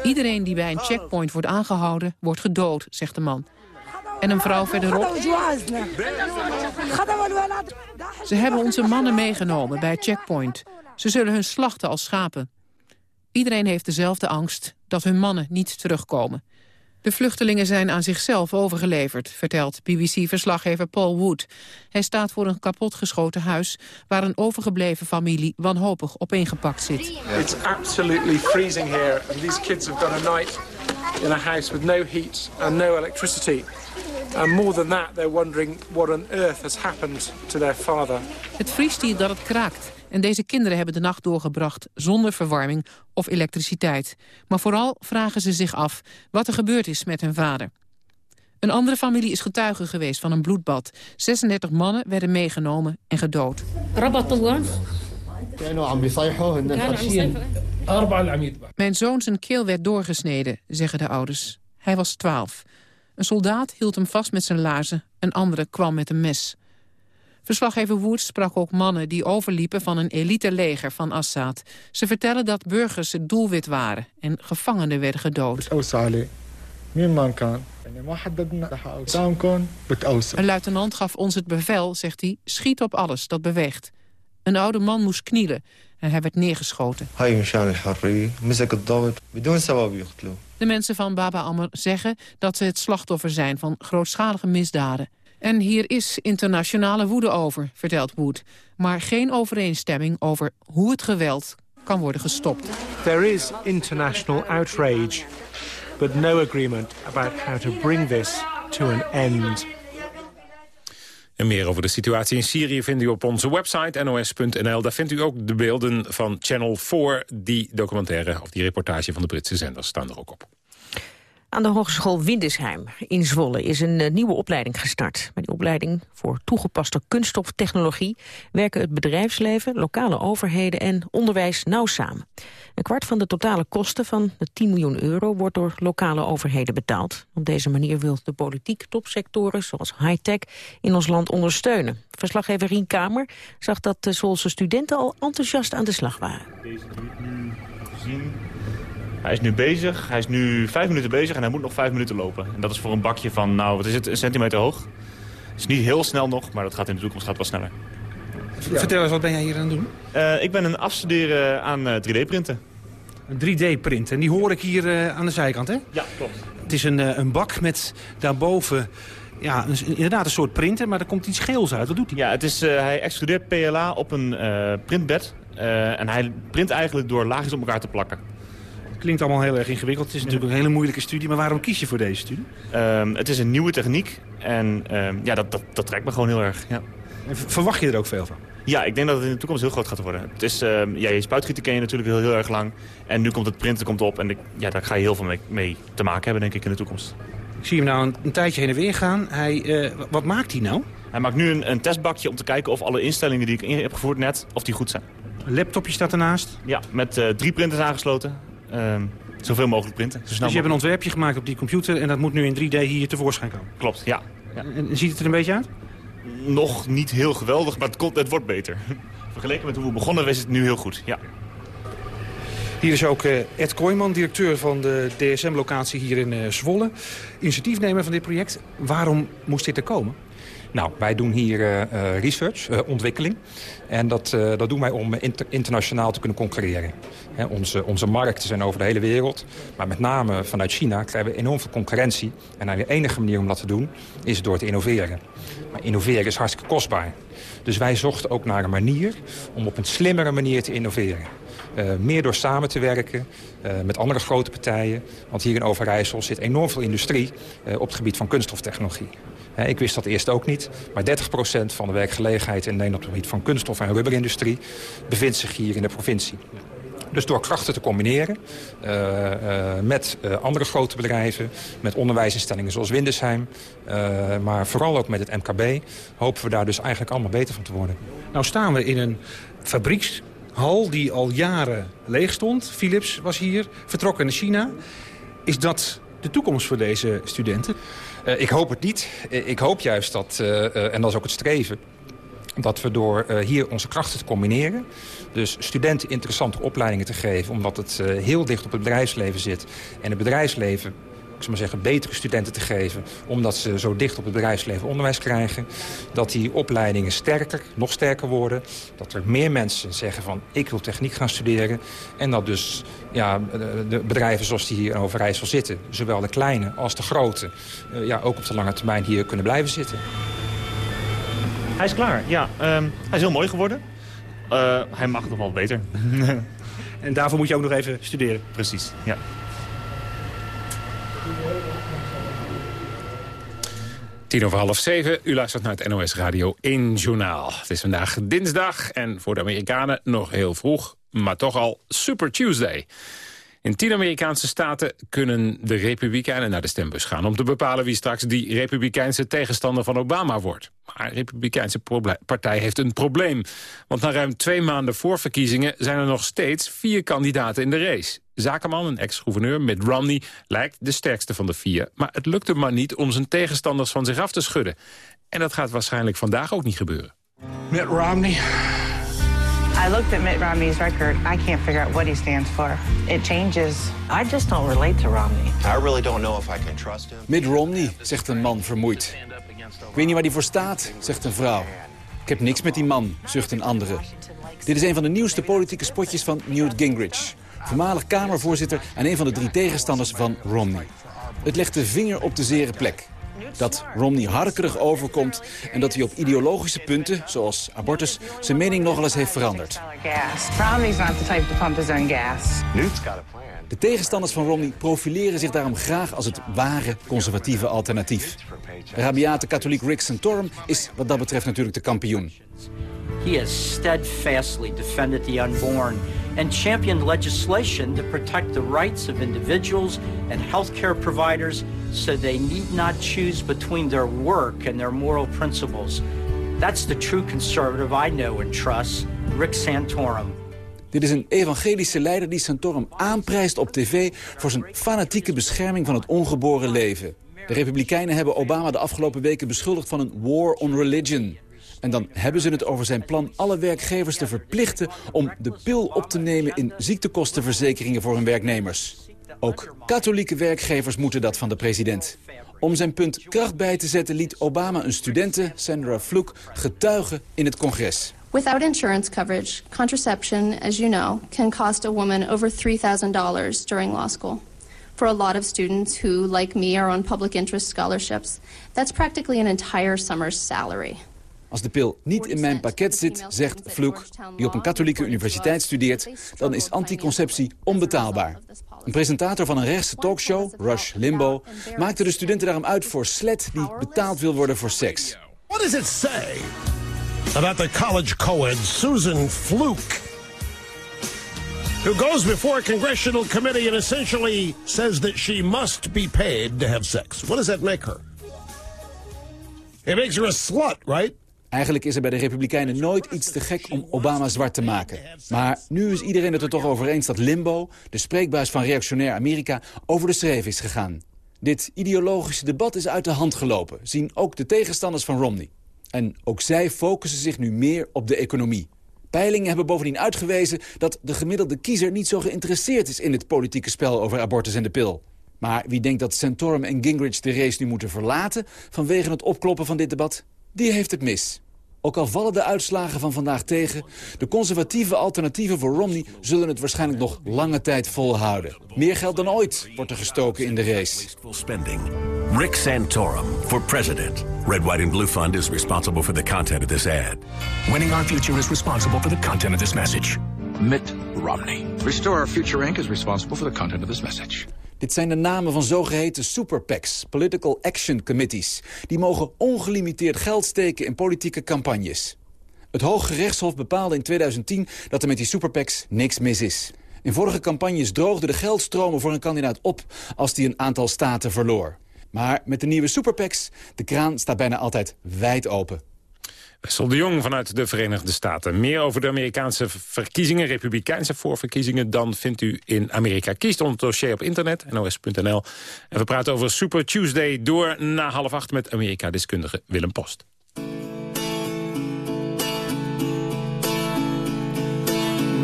Iedereen die bij een checkpoint wordt aangehouden, wordt gedood, zegt de man. En een vrouw verderop. Ze hebben onze mannen meegenomen bij checkpoint. Ze zullen hun slachten als schapen. Iedereen heeft dezelfde angst dat hun mannen niet terugkomen. De vluchtelingen zijn aan zichzelf overgeleverd, vertelt BBC-verslaggever Paul Wood. Hij staat voor een kapotgeschoten huis waar een overgebleven familie wanhopig opeengepakt zit. It's absolutely freezing here and these kids have got a night in a house with no heat and no electricity. And more than that, they're wondering what on earth has happened to their father. Het vriest hier dat het kraakt. En deze kinderen hebben de nacht doorgebracht zonder verwarming of elektriciteit. Maar vooral vragen ze zich af wat er gebeurd is met hun vader. Een andere familie is getuige geweest van een bloedbad. 36 mannen werden meegenomen en gedood. Mijn zoon zijn keel werd doorgesneden, zeggen de ouders. Hij was 12. Een soldaat hield hem vast met zijn laarzen. Een andere kwam met een mes. Verslaggever Woert sprak ook mannen die overliepen van een elite leger van Assad. Ze vertellen dat burgers het doelwit waren en gevangenen werden gedood. Een luitenant gaf ons het bevel, zegt hij, schiet op alles dat beweegt. Een oude man moest knielen en hij werd neergeschoten. De mensen van Baba Amr zeggen dat ze het slachtoffer zijn van grootschalige misdaden. En hier is internationale woede over, vertelt Wood. Maar geen overeenstemming over hoe het geweld kan worden gestopt. There is international outrage, but no agreement about how to bring this to an end. En meer over de situatie in Syrië vindt u op onze website nos.nl. Daar vindt u ook de beelden van Channel 4. Die documentaire of die reportage van de Britse zenders staan er ook op. Aan de Hogeschool Windesheim in Zwolle is een eh, nieuwe opleiding gestart. Bij die opleiding voor toegepaste kunststoftechnologie werken het bedrijfsleven, lokale overheden en onderwijs nauw samen. Een kwart van de totale kosten van de 10 miljoen euro wordt door lokale overheden betaald. Op deze manier wil de politiek topsectoren zoals high-tech in ons land ondersteunen. Verslaggever Rien Kamer zag dat de Zwolse studenten al enthousiast aan de slag waren. Deze nu zien hij is nu bezig, hij is nu vijf minuten bezig en hij moet nog vijf minuten lopen. En dat is voor een bakje van, nou, wat is het, een centimeter hoog. Het is niet heel snel nog, maar dat gaat in de toekomst gaat wel sneller. Vertel eens, wat ben jij hier aan het doen? Uh, ik ben een afstuderen aan uh, 3D-printen. Een 3D-print, en die hoor ik hier uh, aan de zijkant, hè? Ja, klopt. Het is een, een bak met daarboven ja, een, inderdaad een soort printer, maar er komt iets geels uit. Wat doet hij? Ja, het is, hij extrudeert PLA op een printbed. en hij print eigenlijk door laagjes op elkaar te plakken. Klinkt allemaal heel erg ingewikkeld. Het is natuurlijk een hele moeilijke studie. Maar waarom kies je voor deze studie? Um, het is een nieuwe techniek. En um, ja, dat, dat, dat trekt me gewoon heel erg. Ja. Verwacht je er ook veel van? Ja, ik denk dat het in de toekomst heel groot gaat worden. Het is, um, ja, je spuitgieten ken je natuurlijk heel, heel erg lang. En nu komt het printen komt op. En ik, ja, daar ga je heel veel mee, mee, te maken hebben, denk ik, in de toekomst. Ik zie hem nou een, een tijdje heen en weer gaan. Hij, uh, wat maakt hij nou? Hij maakt nu een, een, testbakje om te kijken of alle instellingen die ik in heb gevoerd net, of die goed zijn. Een laptopje staat ernaast? Ja, met uh, drie printers aangesloten. Um, zoveel mogelijk printen. dus je hebt een ontwerpje gemaakt op die computer en dat moet nu in 3D hier tevoorschijn komen? Klopt, ja. ja. En, ziet het er een beetje uit? Nog niet heel geweldig, maar het, komt, het wordt beter. Vergeleken met hoe we begonnen is het nu heel goed, ja. Hier is ook uh, Ed Kooijman, directeur van de DSM-locatie hier in uh, Zwolle. Initiatiefnemer van dit project. Waarom moest dit er komen? Nou, wij doen hier uh, research, uh, ontwikkeling. En dat, dat doen wij om inter internationaal te kunnen concurreren. Onze, onze markten zijn over de hele wereld. Maar met name vanuit China krijgen we enorm veel concurrentie. En de enige manier om dat te doen is door te innoveren. Maar innoveren is hartstikke kostbaar. Dus wij zochten ook naar een manier om op een slimmere manier te innoveren. Meer door samen te werken met andere grote partijen. Want hier in Overijssel zit enorm veel industrie op het gebied van kunststoftechnologie. Ik wist dat eerst ook niet. Maar 30% van de werkgelegenheid in Nederland op het gebied van kunststof- en rubberindustrie bevindt zich hier in de provincie. Dus door krachten te combineren uh, uh, met uh, andere grote bedrijven... met onderwijsinstellingen zoals Windesheim... maar vooral ook met het MKB... hopen we daar dus eigenlijk allemaal beter van te worden. Nou staan we in een fabriekshal die al jaren leeg stond. Philips was hier, vertrokken naar China. Is dat de toekomst voor deze studenten? Uh, ik hoop het niet. Uh, ik hoop juist dat, uh, en dat is ook het streven... dat we door hier onze krachten te combineren... dus studenten interessante opleidingen te geven... omdat het heel dicht op het bedrijfsleven zit... en het bedrijfsleven ik maar zeggen, betere studenten te geven... omdat ze zo dicht op het bedrijfsleven onderwijs krijgen. Dat die opleidingen sterker, nog sterker worden. Dat er meer mensen zeggen van ik wil techniek gaan studeren. En dat dus ja, de bedrijven zoals die hier in Overijssel zitten... zowel de kleine als de grote... Uh, ja, ook op de lange termijn hier kunnen blijven zitten. Hij is klaar, ja. Um, hij is heel mooi geworden. Uh, hij mag nog wel beter. en daarvoor moet je ook nog even studeren? Precies, ja. Tien over half zeven, u luistert naar het NOS Radio 1 Journaal. Het is vandaag dinsdag en voor de Amerikanen nog heel vroeg, maar toch al Super Tuesday. In tien Amerikaanse staten kunnen de Republikeinen naar de stembus gaan... om te bepalen wie straks die Republikeinse tegenstander van Obama wordt. Maar de Republikeinse partij heeft een probleem. Want na ruim twee maanden voor verkiezingen... zijn er nog steeds vier kandidaten in de race. Zakenman en ex-gouverneur Mitt Romney lijkt de sterkste van de vier. Maar het lukt hem maar niet om zijn tegenstanders van zich af te schudden. En dat gaat waarschijnlijk vandaag ook niet gebeuren. Mitt Romney. I looked at Mitt Romney's record. I can't figure out what he stands for. It changes. I just don't relate to Romney. I really don't know if I can trust him. Mitt Romney, zegt een man vermoeid. Ik weet niet waar hij voor staat, zegt een vrouw. Ik heb niks met die man, zucht een andere. Dit is een van de nieuwste politieke spotjes van Newt Gingrich. Voormalig Kamervoorzitter en een van de drie tegenstanders van Romney. Het legt de vinger op de zere plek dat Romney harkerig overkomt... en dat hij op ideologische punten, zoals abortus, zijn mening nogal eens heeft veranderd. De tegenstanders van Romney profileren zich daarom graag als het ware conservatieve alternatief. De rabiate katholiek Rick Santorum is wat dat betreft natuurlijk de kampioen. He has steadfastly defended the unborn and championed legislation to protect the rights of individuals and healthcare providers so they need not choose between their work and their moral principles. That's the true conservative I know and trust, Rick Santorum. Dit is een evangelische leider die Santorum aanprijst op tv... voor zijn fanatieke bescherming van het ongeboren leven. De Republikeinen hebben Obama de afgelopen weken beschuldigd van een war on religion. En dan hebben ze het over zijn plan alle werkgevers te verplichten... om de pil op te nemen in ziektekostenverzekeringen voor hun werknemers. Ook katholieke werkgevers moeten dat van de president. Om zijn punt kracht bij te zetten liet Obama een studente, Sandra Fluke, getuigen in het congres. Without insurance coverage, contraception, as you know, can cost a woman over $3,000 during law school. For a lot of students who, like me, are on public interest scholarships, that's practically an entire summer's salary. Als de pil niet in mijn pakket zit, zegt Fluke, die op een katholieke universiteit studeert, dan is anticonceptie onbetaalbaar. Een presentator van een rechtse talkshow, Rush Limbo, maakte de studenten daarom uit voor slet die betaald wil worden voor seks. What does it say about the college co-ed Susan Fluke? Who goes before a congressional committee and essentially says that she must be paid to have sex. What does that make her? It makes her a slut, right? Eigenlijk is er bij de Republikeinen nooit iets te gek om Obama zwart te maken. Maar nu is iedereen het er toch over eens dat Limbo, de spreekbuis van reactionair Amerika, over de schreef is gegaan. Dit ideologische debat is uit de hand gelopen, zien ook de tegenstanders van Romney. En ook zij focussen zich nu meer op de economie. Peilingen hebben bovendien uitgewezen dat de gemiddelde kiezer niet zo geïnteresseerd is in het politieke spel over abortus en de pil. Maar wie denkt dat Santorum en Gingrich de race nu moeten verlaten vanwege het opkloppen van dit debat, die heeft het mis. Ook al vallen de uitslagen van vandaag tegen... de conservatieve alternatieven voor Romney zullen het waarschijnlijk nog lange tijd volhouden. Meer geld dan ooit wordt er gestoken in de race. Rick Santorum for president. Red, White and Blue Fund is responsible for the content of this ad. Winning Our Future is responsible for the content of this message. Mitt Romney. Restore Our Future Inc. is responsible for the content of this message. Dit zijn de namen van zogeheten super Political Action Committees. Die mogen ongelimiteerd geld steken in politieke campagnes. Het Hoge Rechtshof bepaalde in 2010 dat er met die super niks mis is. In vorige campagnes droogden de geldstromen voor een kandidaat op... als die een aantal staten verloor. Maar met de nieuwe superpacks, de kraan staat bijna altijd wijd open. Wessel de Jong vanuit de Verenigde Staten. Meer over de Amerikaanse verkiezingen, republikeinse voorverkiezingen... dan vindt u in Amerika Kiest onder dossier op internet, nos.nl. En we praten over Super Tuesday door na half acht... met Amerika-deskundige Willem Post.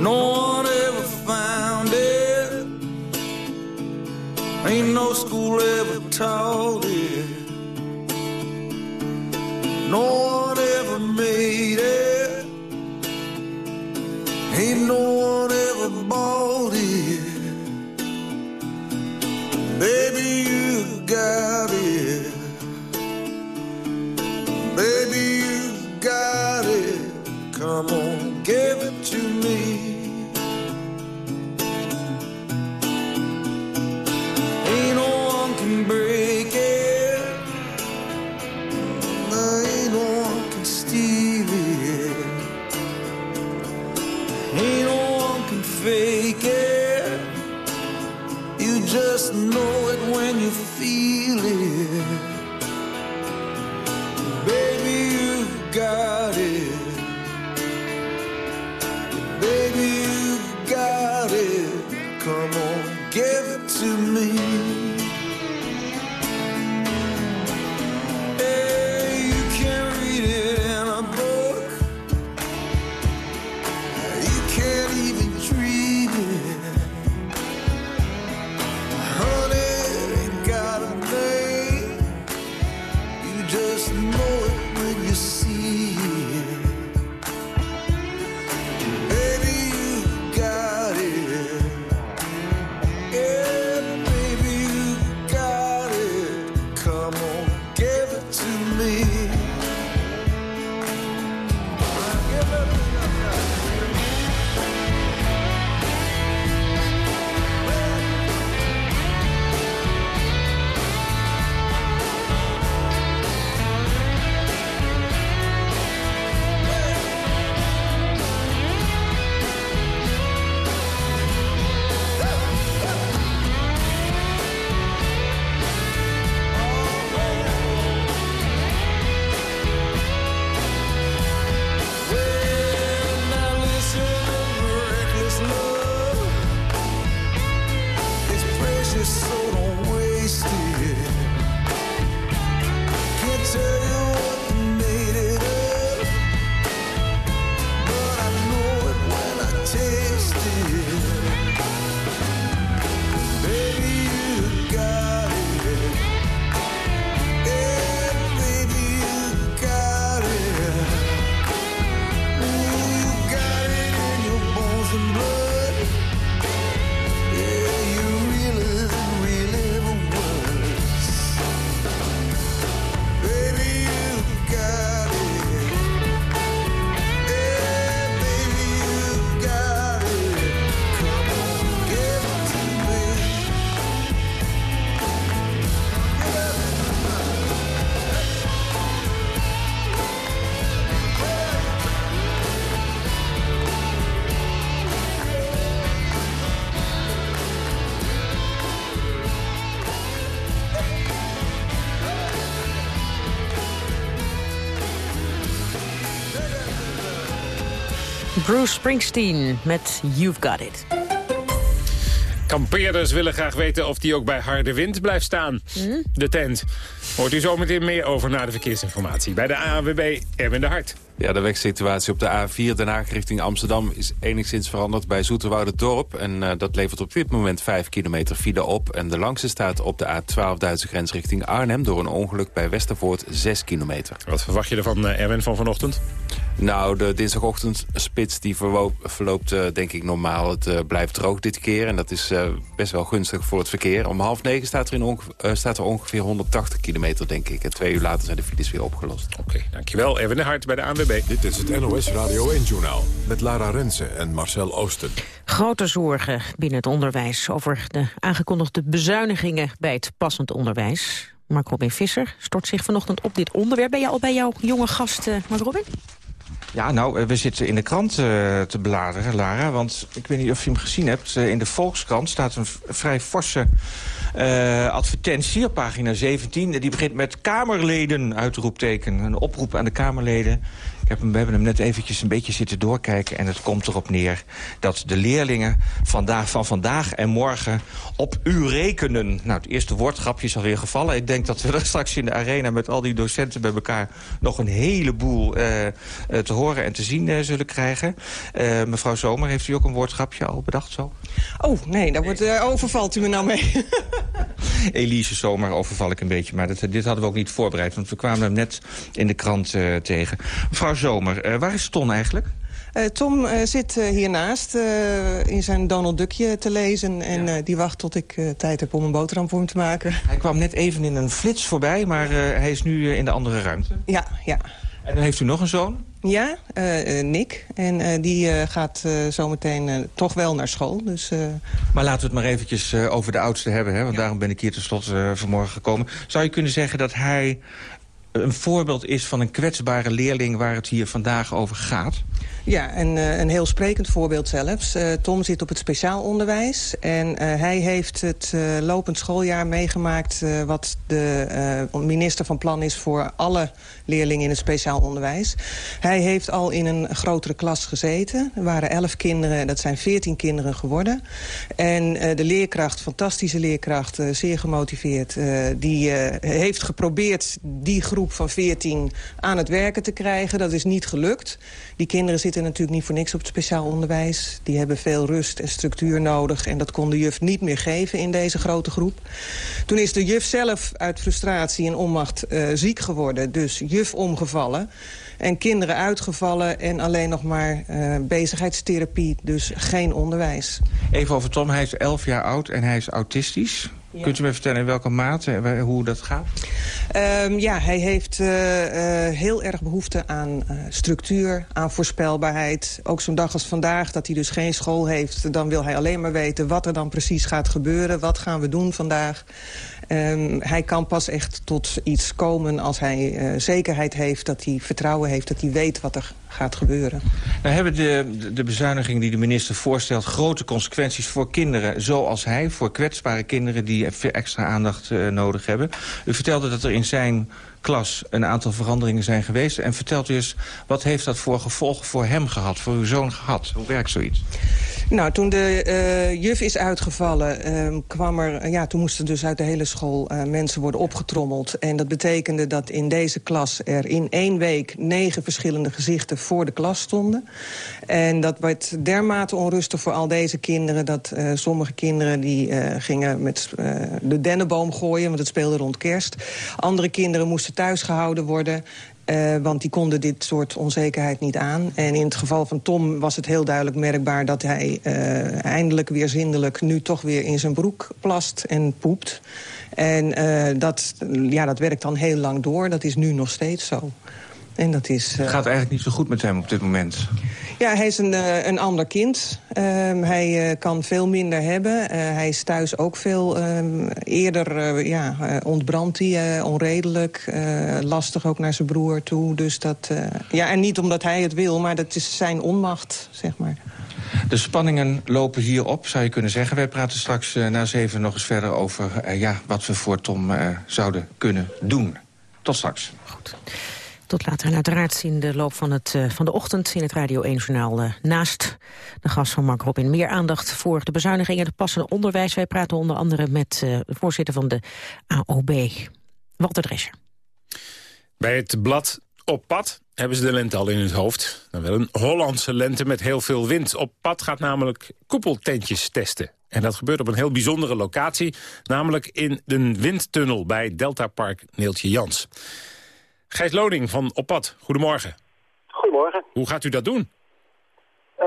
No one ever found it no school ever taught No one ever made it. Ain't no one ever bought it. Baby, you got it. Baby, you got it. Come on, give it to me. just know it when you feel it. Baby, you got it. Baby, you got it. Come on, give it to me. Bruce Springsteen met You've Got It. Kampeerders willen graag weten of die ook bij harde wind blijft staan. Hm? De tent. Hoort u zometeen meer over na de verkeersinformatie. Bij de ANWB Erwin de Hart. Ja, de wegsituatie op de A4 Den Haag richting Amsterdam is enigszins veranderd bij Dorp. En uh, dat levert op dit moment 5 kilometer file op. En de langste staat op de A12 Duitse grens richting Arnhem... door een ongeluk bij Westervoort 6 kilometer. Wat verwacht je ervan, uh, Erwin, van vanochtend? Nou, de dinsdagochtendspits die verloopt uh, denk ik normaal. Het blijft droog dit keer en dat is best wel gunstig voor het verkeer. Om half negen staat er, in staat er ongeveer 180 kilometer, denk ik. En twee uur later zijn de files weer opgelost. Oké, dankjewel. Erwin de Hart bij de ANWB. Dit is het NOS Radio 1-journaal met Lara Rensen en Marcel Oosten. Grote zorgen binnen het onderwijs over de aangekondigde bezuinigingen bij het passend onderwijs. Mark Robin Visser stort zich vanochtend op dit onderwerp. Ben je al bij jouw jonge gast, uh, Mark Robin? Ja, nou, we zitten in de krant uh, te bladeren, Lara. Want ik weet niet of je hem gezien hebt. Uh, in de Volkskrant staat een vrij forse uh, advertentie op pagina 17. Die begint met Kamerleden, uitroepteken. Een oproep aan de Kamerleden heb hem, we hebben hem net eventjes een beetje zitten doorkijken... en het komt erop neer dat de leerlingen vandaag, van vandaag en morgen op u rekenen. Nou, het eerste woordgrapje is alweer gevallen. Ik denk dat we er straks in de arena met al die docenten bij elkaar... nog een heleboel uh, te horen en te zien uh, zullen krijgen. Uh, mevrouw Zomer, heeft u ook een woordgrapje al bedacht zo? Oh, nee, daar wordt, overvalt u me nou mee. Elise Zomer overval ik een beetje, maar dat, dit hadden we ook niet voorbereid... want we kwamen hem net in de krant tegen. Mevrouw Zomer, uh, waar is Ton eigenlijk? Uh, Tom uh, zit hiernaast in zijn Donald Duckje te lezen. En ja. die wacht tot ik tijd heb om een boterham voor hem te maken. Hij kwam net even in een flits voorbij, maar hij is nu in de andere ruimte. Ja, ja. En dan heeft u nog een zoon? Ja, Nick. En die gaat zometeen toch wel naar school. Dus, Maar laten we het maar eventjes over de oudste hebben. Hè? Want ja. daarom ben ik hier tenslotte vanmorgen gekomen. Zou je kunnen zeggen dat hij een voorbeeld is van een kwetsbare leerling... waar het hier vandaag over gaat? Ja, en uh, een heel sprekend voorbeeld zelfs. Uh, Tom zit op het speciaal onderwijs. En uh, hij heeft het lopend schooljaar meegemaakt... wat de minister van plan is voor alle leerlingen in het speciaal onderwijs. Hij heeft al in een grotere klas gezeten. Er waren elf kinderen, dat zijn veertien kinderen geworden. En de leerkracht, fantastische leerkracht, zeer gemotiveerd... die heeft geprobeerd die groep van veertien aan het werken te krijgen. Dat is niet gelukt. Die kinderen zitten natuurlijk niet voor niks op het speciaal onderwijs. Die hebben veel rust en structuur nodig. En dat kon de juf niet meer geven in deze grote groep. Toen is de juf zelf uit frustratie en onmacht uh, ziek geworden. Dus juf omgevallen. En kinderen uitgevallen en alleen nog maar uh, bezigheidstherapie. Dus geen onderwijs. Even over Tom. Hij is 11 jaar oud en hij is autistisch. Ja. Kunt u me vertellen in welke mate en hoe dat gaat? Um, ja, hij heeft uh, uh, heel erg behoefte aan uh, structuur, aan voorspelbaarheid. Ook zo'n dag als vandaag, dat hij dus geen school heeft... dan wil hij alleen maar weten wat er dan precies gaat gebeuren. Wat gaan we doen vandaag? Um, hij kan pas echt tot iets komen als hij uh, zekerheid heeft... dat hij vertrouwen heeft, dat hij weet wat er gaat gebeuren. Nou hebben de, de bezuinigingen die de minister voorstelt... grote consequenties voor kinderen zoals hij... voor kwetsbare kinderen die extra aandacht uh, nodig hebben. U vertelde dat er in zijn klas een aantal veranderingen zijn geweest. En vertelt u eens, wat heeft dat voor gevolgen voor hem gehad, voor uw zoon gehad? Hoe werkt zoiets? Nou, toen de uh, juf is uitgevallen, uh, kwam er, ja, toen moesten dus uit de hele school uh, mensen worden opgetrommeld. En dat betekende dat in deze klas er in één week negen verschillende gezichten voor de klas stonden. En dat werd dermate onrustig voor al deze kinderen... dat sommige kinderen die gingen met de dennenboom gooien, want het speelde rond kerst. Andere kinderen moesten thuis gehouden worden. Uh, want die konden dit soort onzekerheid niet aan. En in het geval van Tom was het heel duidelijk merkbaar... dat hij uh, eindelijk weer zindelijk nu toch weer in zijn broek plast en poept. En uh, dat, ja, dat werkt dan heel lang door. Dat is nu nog steeds zo. En dat is, het gaat eigenlijk niet zo goed met hem op dit moment. Ja, hij is een, uh, een ander kind. Uh, hij uh, kan veel minder hebben. hij is thuis ook veel eerder ja, ontbrandt hij, onredelijk. lastig ook naar zijn broer toe. Dus dat, ja, en niet omdat hij het wil, maar dat is zijn onmacht, zeg maar. De spanningen lopen hier op, zou je kunnen zeggen. Wij praten straks na zeven nog eens verder over ja, wat we voor Tom zouden kunnen doen. Tot straks. Goed. Tot later en uiteraard in de loop van, het, uh, van de ochtend in het Radio 1-journaal uh, naast de gast van Mark Robin. Meer aandacht voor de bezuinigingen en het passende onderwijs. Wij praten onder andere met uh, de voorzitter van de AOB, Walter Drescher. Bij het blad Op Pad hebben ze de lente al in het hoofd. Dan wel een Hollandse lente met heel veel wind. Op pad gaat namelijk koepeltentjes testen. En dat gebeurt op een heel bijzondere locatie. Namelijk in een windtunnel bij Delta Park Neeltje Jans. Gijs Loning van Op Pad, goedemorgen. Goedemorgen. Hoe gaat u dat doen? Uh,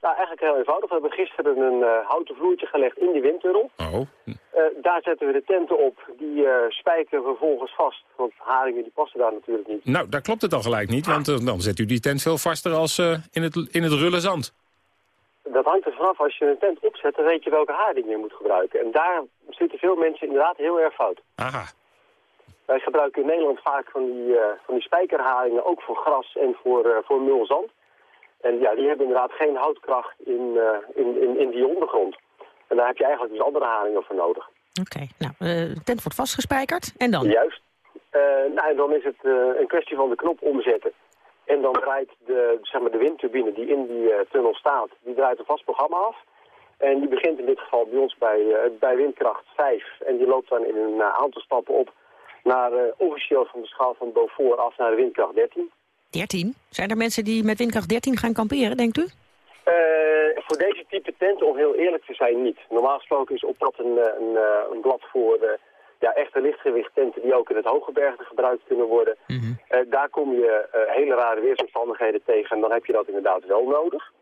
nou, eigenlijk heel eenvoudig. We hebben gisteren een uh, houten vloertje gelegd in die windtunnel. Oh. Uh, daar zetten we de tenten op. Die spijkeren we vervolgens vast. Want haringen die passen daar natuurlijk niet. Nou, daar klopt het dan gelijk niet. Want dan zet u die tent veel vaster als in, het, in het rulle zand. Dat hangt er vanaf. Als je een tent opzet, dan weet je welke haring je moet gebruiken. En daar zitten veel mensen inderdaad heel erg fout. Aha. Wij gebruiken in Nederland vaak van die, uh, van die spijkerharingen, ook voor gras en voor, uh, voor mulzand. En ja, die hebben inderdaad geen houtkracht in, uh, in, in, in, die ondergrond. En daar heb je eigenlijk dus andere haringen voor nodig. Oké, okay, nou, de tent wordt vastgespijkerd en dan? Juist. nou, en dan is het een kwestie van de knop omzetten. En dan draait de, zeg maar de windturbine die in die tunnel staat, die draait een vast programma af. En die begint in dit geval bij ons bij, bij windkracht 5. En die loopt dan in een aantal stappen op naar uh, officieel van de schaal van Beaufort af naar windkracht 13. 13? Zijn er mensen die met windkracht 13 gaan kamperen, denkt u? Uh, voor deze type tenten, om heel eerlijk te zijn, niet. Normaal gesproken is op dat een, een, een blad voor de ja, echte lichtgewicht tenten die ook in het hoge bergen gebruikt kunnen worden. Mm -hmm. uh, daar kom je hele rare weersomstandigheden tegen en dan heb je dat inderdaad wel nodig.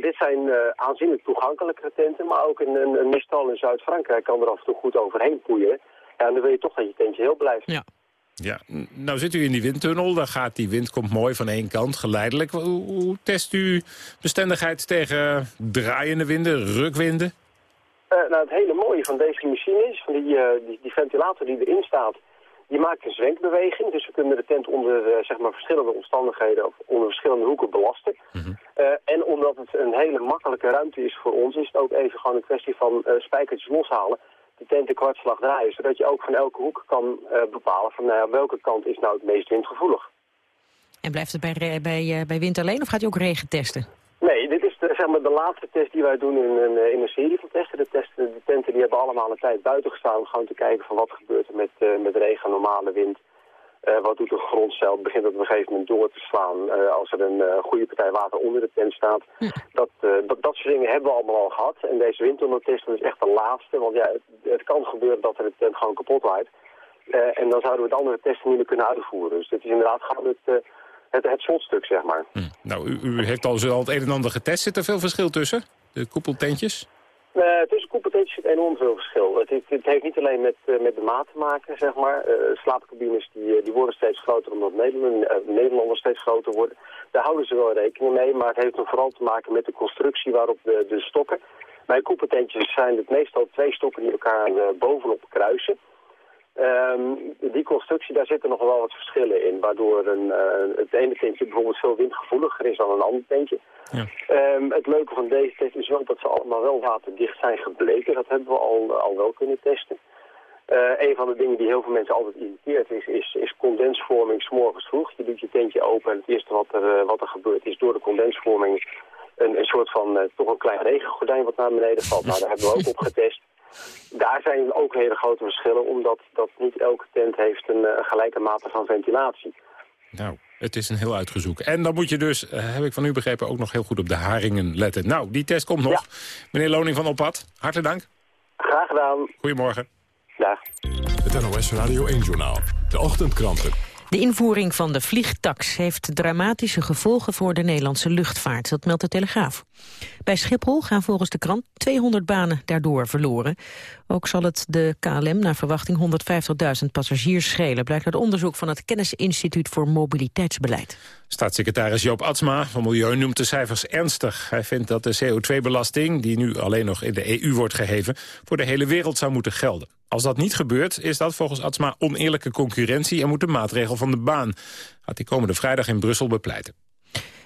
dit zijn aanzienlijk toegankelijke tenten, maar ook een, een, een mistal in Zuid-Frankrijk kan er af en toe goed overheen poeien. Ja, en dan wil je toch dat je tentje heel blijft. Ja. Ja, nou zit u in die windtunnel, dan gaat die wind komt mooi van één kant, geleidelijk. Hoe, hoe test u bestendigheid tegen draaiende winden, rukwinden? Uh, nou, het hele mooie van deze machine is, van die, uh, die, die, ventilator die erin staat, die maakt een zwenkbeweging. Dus we kunnen de tent onder uh, zeg maar verschillende omstandigheden of onder verschillende hoeken belasten. Mm -hmm. en omdat het een hele makkelijke ruimte is voor ons, is het ook even gewoon een kwestie van spijkertjes loshalen de tent een kwartslag draaien. Zodat je ook van elke hoek kan uh, bepalen van nou ja, welke kant is nou het meest windgevoelig. En blijft het bij, bij, bij wind alleen of gaat u ook regen testen? Nee, dit is de, zeg maar, de laatste test die wij doen in een, in een serie van testen. De, testen. de tenten die hebben allemaal een tijd buiten gestaan om gewoon te kijken van wat gebeurt er met, uh, met regen, normale wind. Uh, wat doet de grondcel? Begint het op een gegeven moment door te slaan uh, als er een uh, goede partij water onder de tent staat? Ja. Dat, dat, dat soort dingen hebben we allemaal al gehad. En deze windtunneltest is echt de laatste. Want ja, het, het, kan gebeuren dat er het tent gewoon kapot waait. en dan zouden we de andere testen niet meer kunnen uitvoeren. Dus dit is inderdaad gewoon het, het, het slotstuk, zeg maar. Hm. Nou, u, u heeft al, al het een en ander getest. Zit er veel verschil tussen? De koepeltentjes? Uh, tussen koepeltentjes zit enorm veel verschil. Het, het, heeft niet alleen met, uh, met de maat te maken, zeg maar. Uh, slaapcabines die, die worden steeds groter omdat Nederland, Nederlanders steeds groter worden. Daar houden ze wel rekening mee, maar het heeft dan vooral te maken met de constructie waarop de, de stokken. Bij koepeltentjes zijn het meestal twee stokken die elkaar bovenop kruisen. Um, die constructie, daar zitten nog wel wat verschillen in, waardoor een, uh, het ene tentje bijvoorbeeld veel windgevoeliger is dan een ander tentje. Ja. Um, het leuke van deze test is wel dat ze allemaal wel waterdicht zijn gebleken. Dat hebben we al, al wel kunnen testen. Uh, een van de dingen die heel veel mensen altijd irriteert is, is, is condensvorming s'morgens vroeg. Je doet je tentje open en het eerste wat er, uh, wat er gebeurt is door de condensvorming een, een soort van toch een klein regengordijn wat naar beneden valt. Nou, daar hebben we ook op getest. Daar zijn ook hele grote verschillen, omdat dat niet elke tent heeft een, een gelijke mate van ventilatie. Nou, het is een heel uitgezoek. En dan moet je dus, uh, heb ik van u begrepen, ook nog heel goed op de haringen letten. Nou, die test komt nog. Ja. Meneer Loning van Oppad, hartelijk dank. Graag gedaan. Goedemorgen. Dag. Het NOS Radio 1-journaal. De ochtendkranten. De invoering van de vliegtax heeft dramatische gevolgen voor de Nederlandse luchtvaart. Dat meldt de Telegraaf. Bij Schiphol gaan volgens de krant 200 banen daardoor verloren. Ook zal het de KLM naar verwachting 150.000 passagiers schelen... blijkt uit onderzoek van het Kennisinstituut voor Mobiliteitsbeleid. Staatssecretaris Joop Atsma van Milieu noemt de cijfers ernstig. Hij vindt dat de CO2-belasting, die nu alleen nog in de EU wordt geheven... voor de hele wereld zou moeten gelden. Als dat niet gebeurt, is dat volgens Atsma oneerlijke concurrentie... en moet de maatregel van de baan. Gaat hij komende vrijdag in Brussel bepleiten.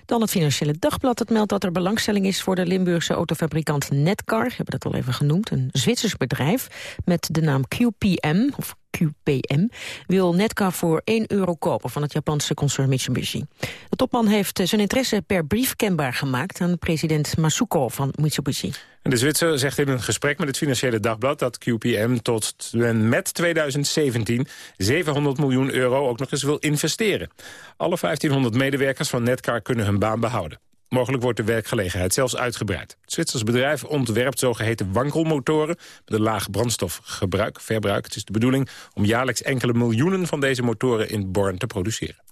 Dan het Financiële Dagblad. Het meldt dat er belangstelling is voor de Limburgse autofabrikant Netcar. We hebben dat al even genoemd. Een Zwitsers bedrijf met de naam QPM, of QPM, wil Netcar voor 1 euro kopen van het Japanse concern Mitsubishi. De topman heeft zijn interesse per brief kenbaar gemaakt aan president Masuko van Mitsubishi. De Zwitser zegt in een gesprek met het Financiële Dagblad dat QPM tot met 2017 700 miljoen euro ook nog eens wil investeren. Alle 1500 medewerkers van Netcar kunnen hun baan behouden. Mogelijk wordt de werkgelegenheid zelfs uitgebreid. Het Zwitsers bedrijf ontwerpt zogeheten wankelmotoren... met een laag brandstofgebruik, verbruik. Het is de bedoeling om jaarlijks enkele miljoenen van deze motoren in Born te produceren.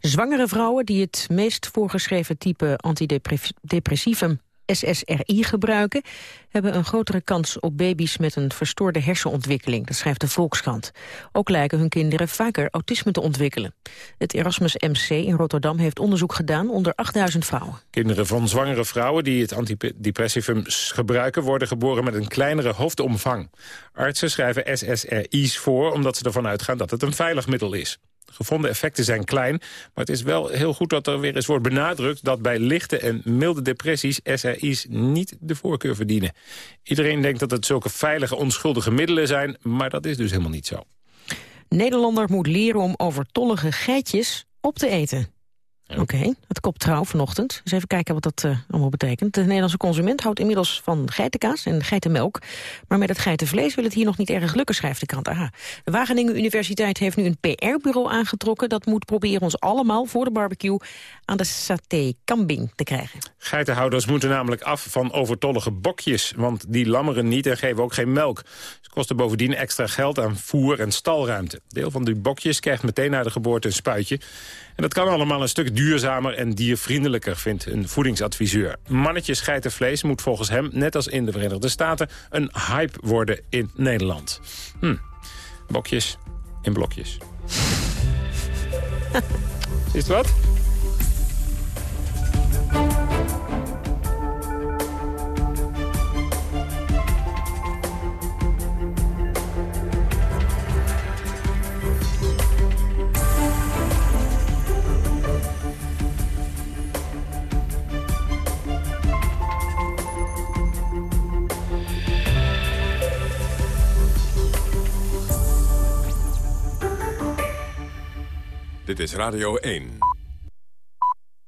Zwangere vrouwen die het meest voorgeschreven type antidepressivum SSRI gebruiken... hebben een grotere kans op baby's met een verstoorde hersenontwikkeling. Dat schrijft de Volkskrant. Ook lijken hun kinderen vaker autisme te ontwikkelen. Het Erasmus MC in Rotterdam heeft onderzoek gedaan onder 8000 vrouwen. Kinderen van zwangere vrouwen die het antidepressivum gebruiken... worden geboren met een kleinere hoofdomvang. Artsen schrijven SSRI's voor omdat ze ervan uitgaan dat het een veilig middel is. Gevonden effecten zijn klein, maar het is wel heel goed dat er weer eens wordt benadrukt... dat bij lichte en milde depressies SRI's niet de voorkeur verdienen. Iedereen denkt dat het zulke veilige, onschuldige middelen zijn, maar dat is dus helemaal niet zo. Nederlander moet leren om overtollige geitjes op te eten. Oké, okay, het kopt trouw vanochtend. Dus even kijken wat dat uh, allemaal betekent. De Nederlandse consument houdt inmiddels van geitenkaas en geitenmelk. Maar met het geitenvlees wil het hier nog niet erg lukken, schrijft de krant. Aha. De Wageningen Universiteit heeft nu een PR-bureau aangetrokken... dat moet proberen ons allemaal voor de barbecue aan de saté kambing te krijgen. Geitenhouders moeten namelijk af van overtollige bokjes... want die lammeren niet en geven ook geen melk. Ze kosten bovendien extra geld aan voer en stalruimte. Deel van die bokjes krijgt meteen na de geboorte een spuitje... En dat kan allemaal een stuk duurzamer en diervriendelijker, vindt een voedingsadviseur. Mannetjes geitenvlees moet volgens hem, net als in de Verenigde Staten, een hype worden in Nederland. Hm. Bokjes in blokjes. Is wat? Dit is Radio 1.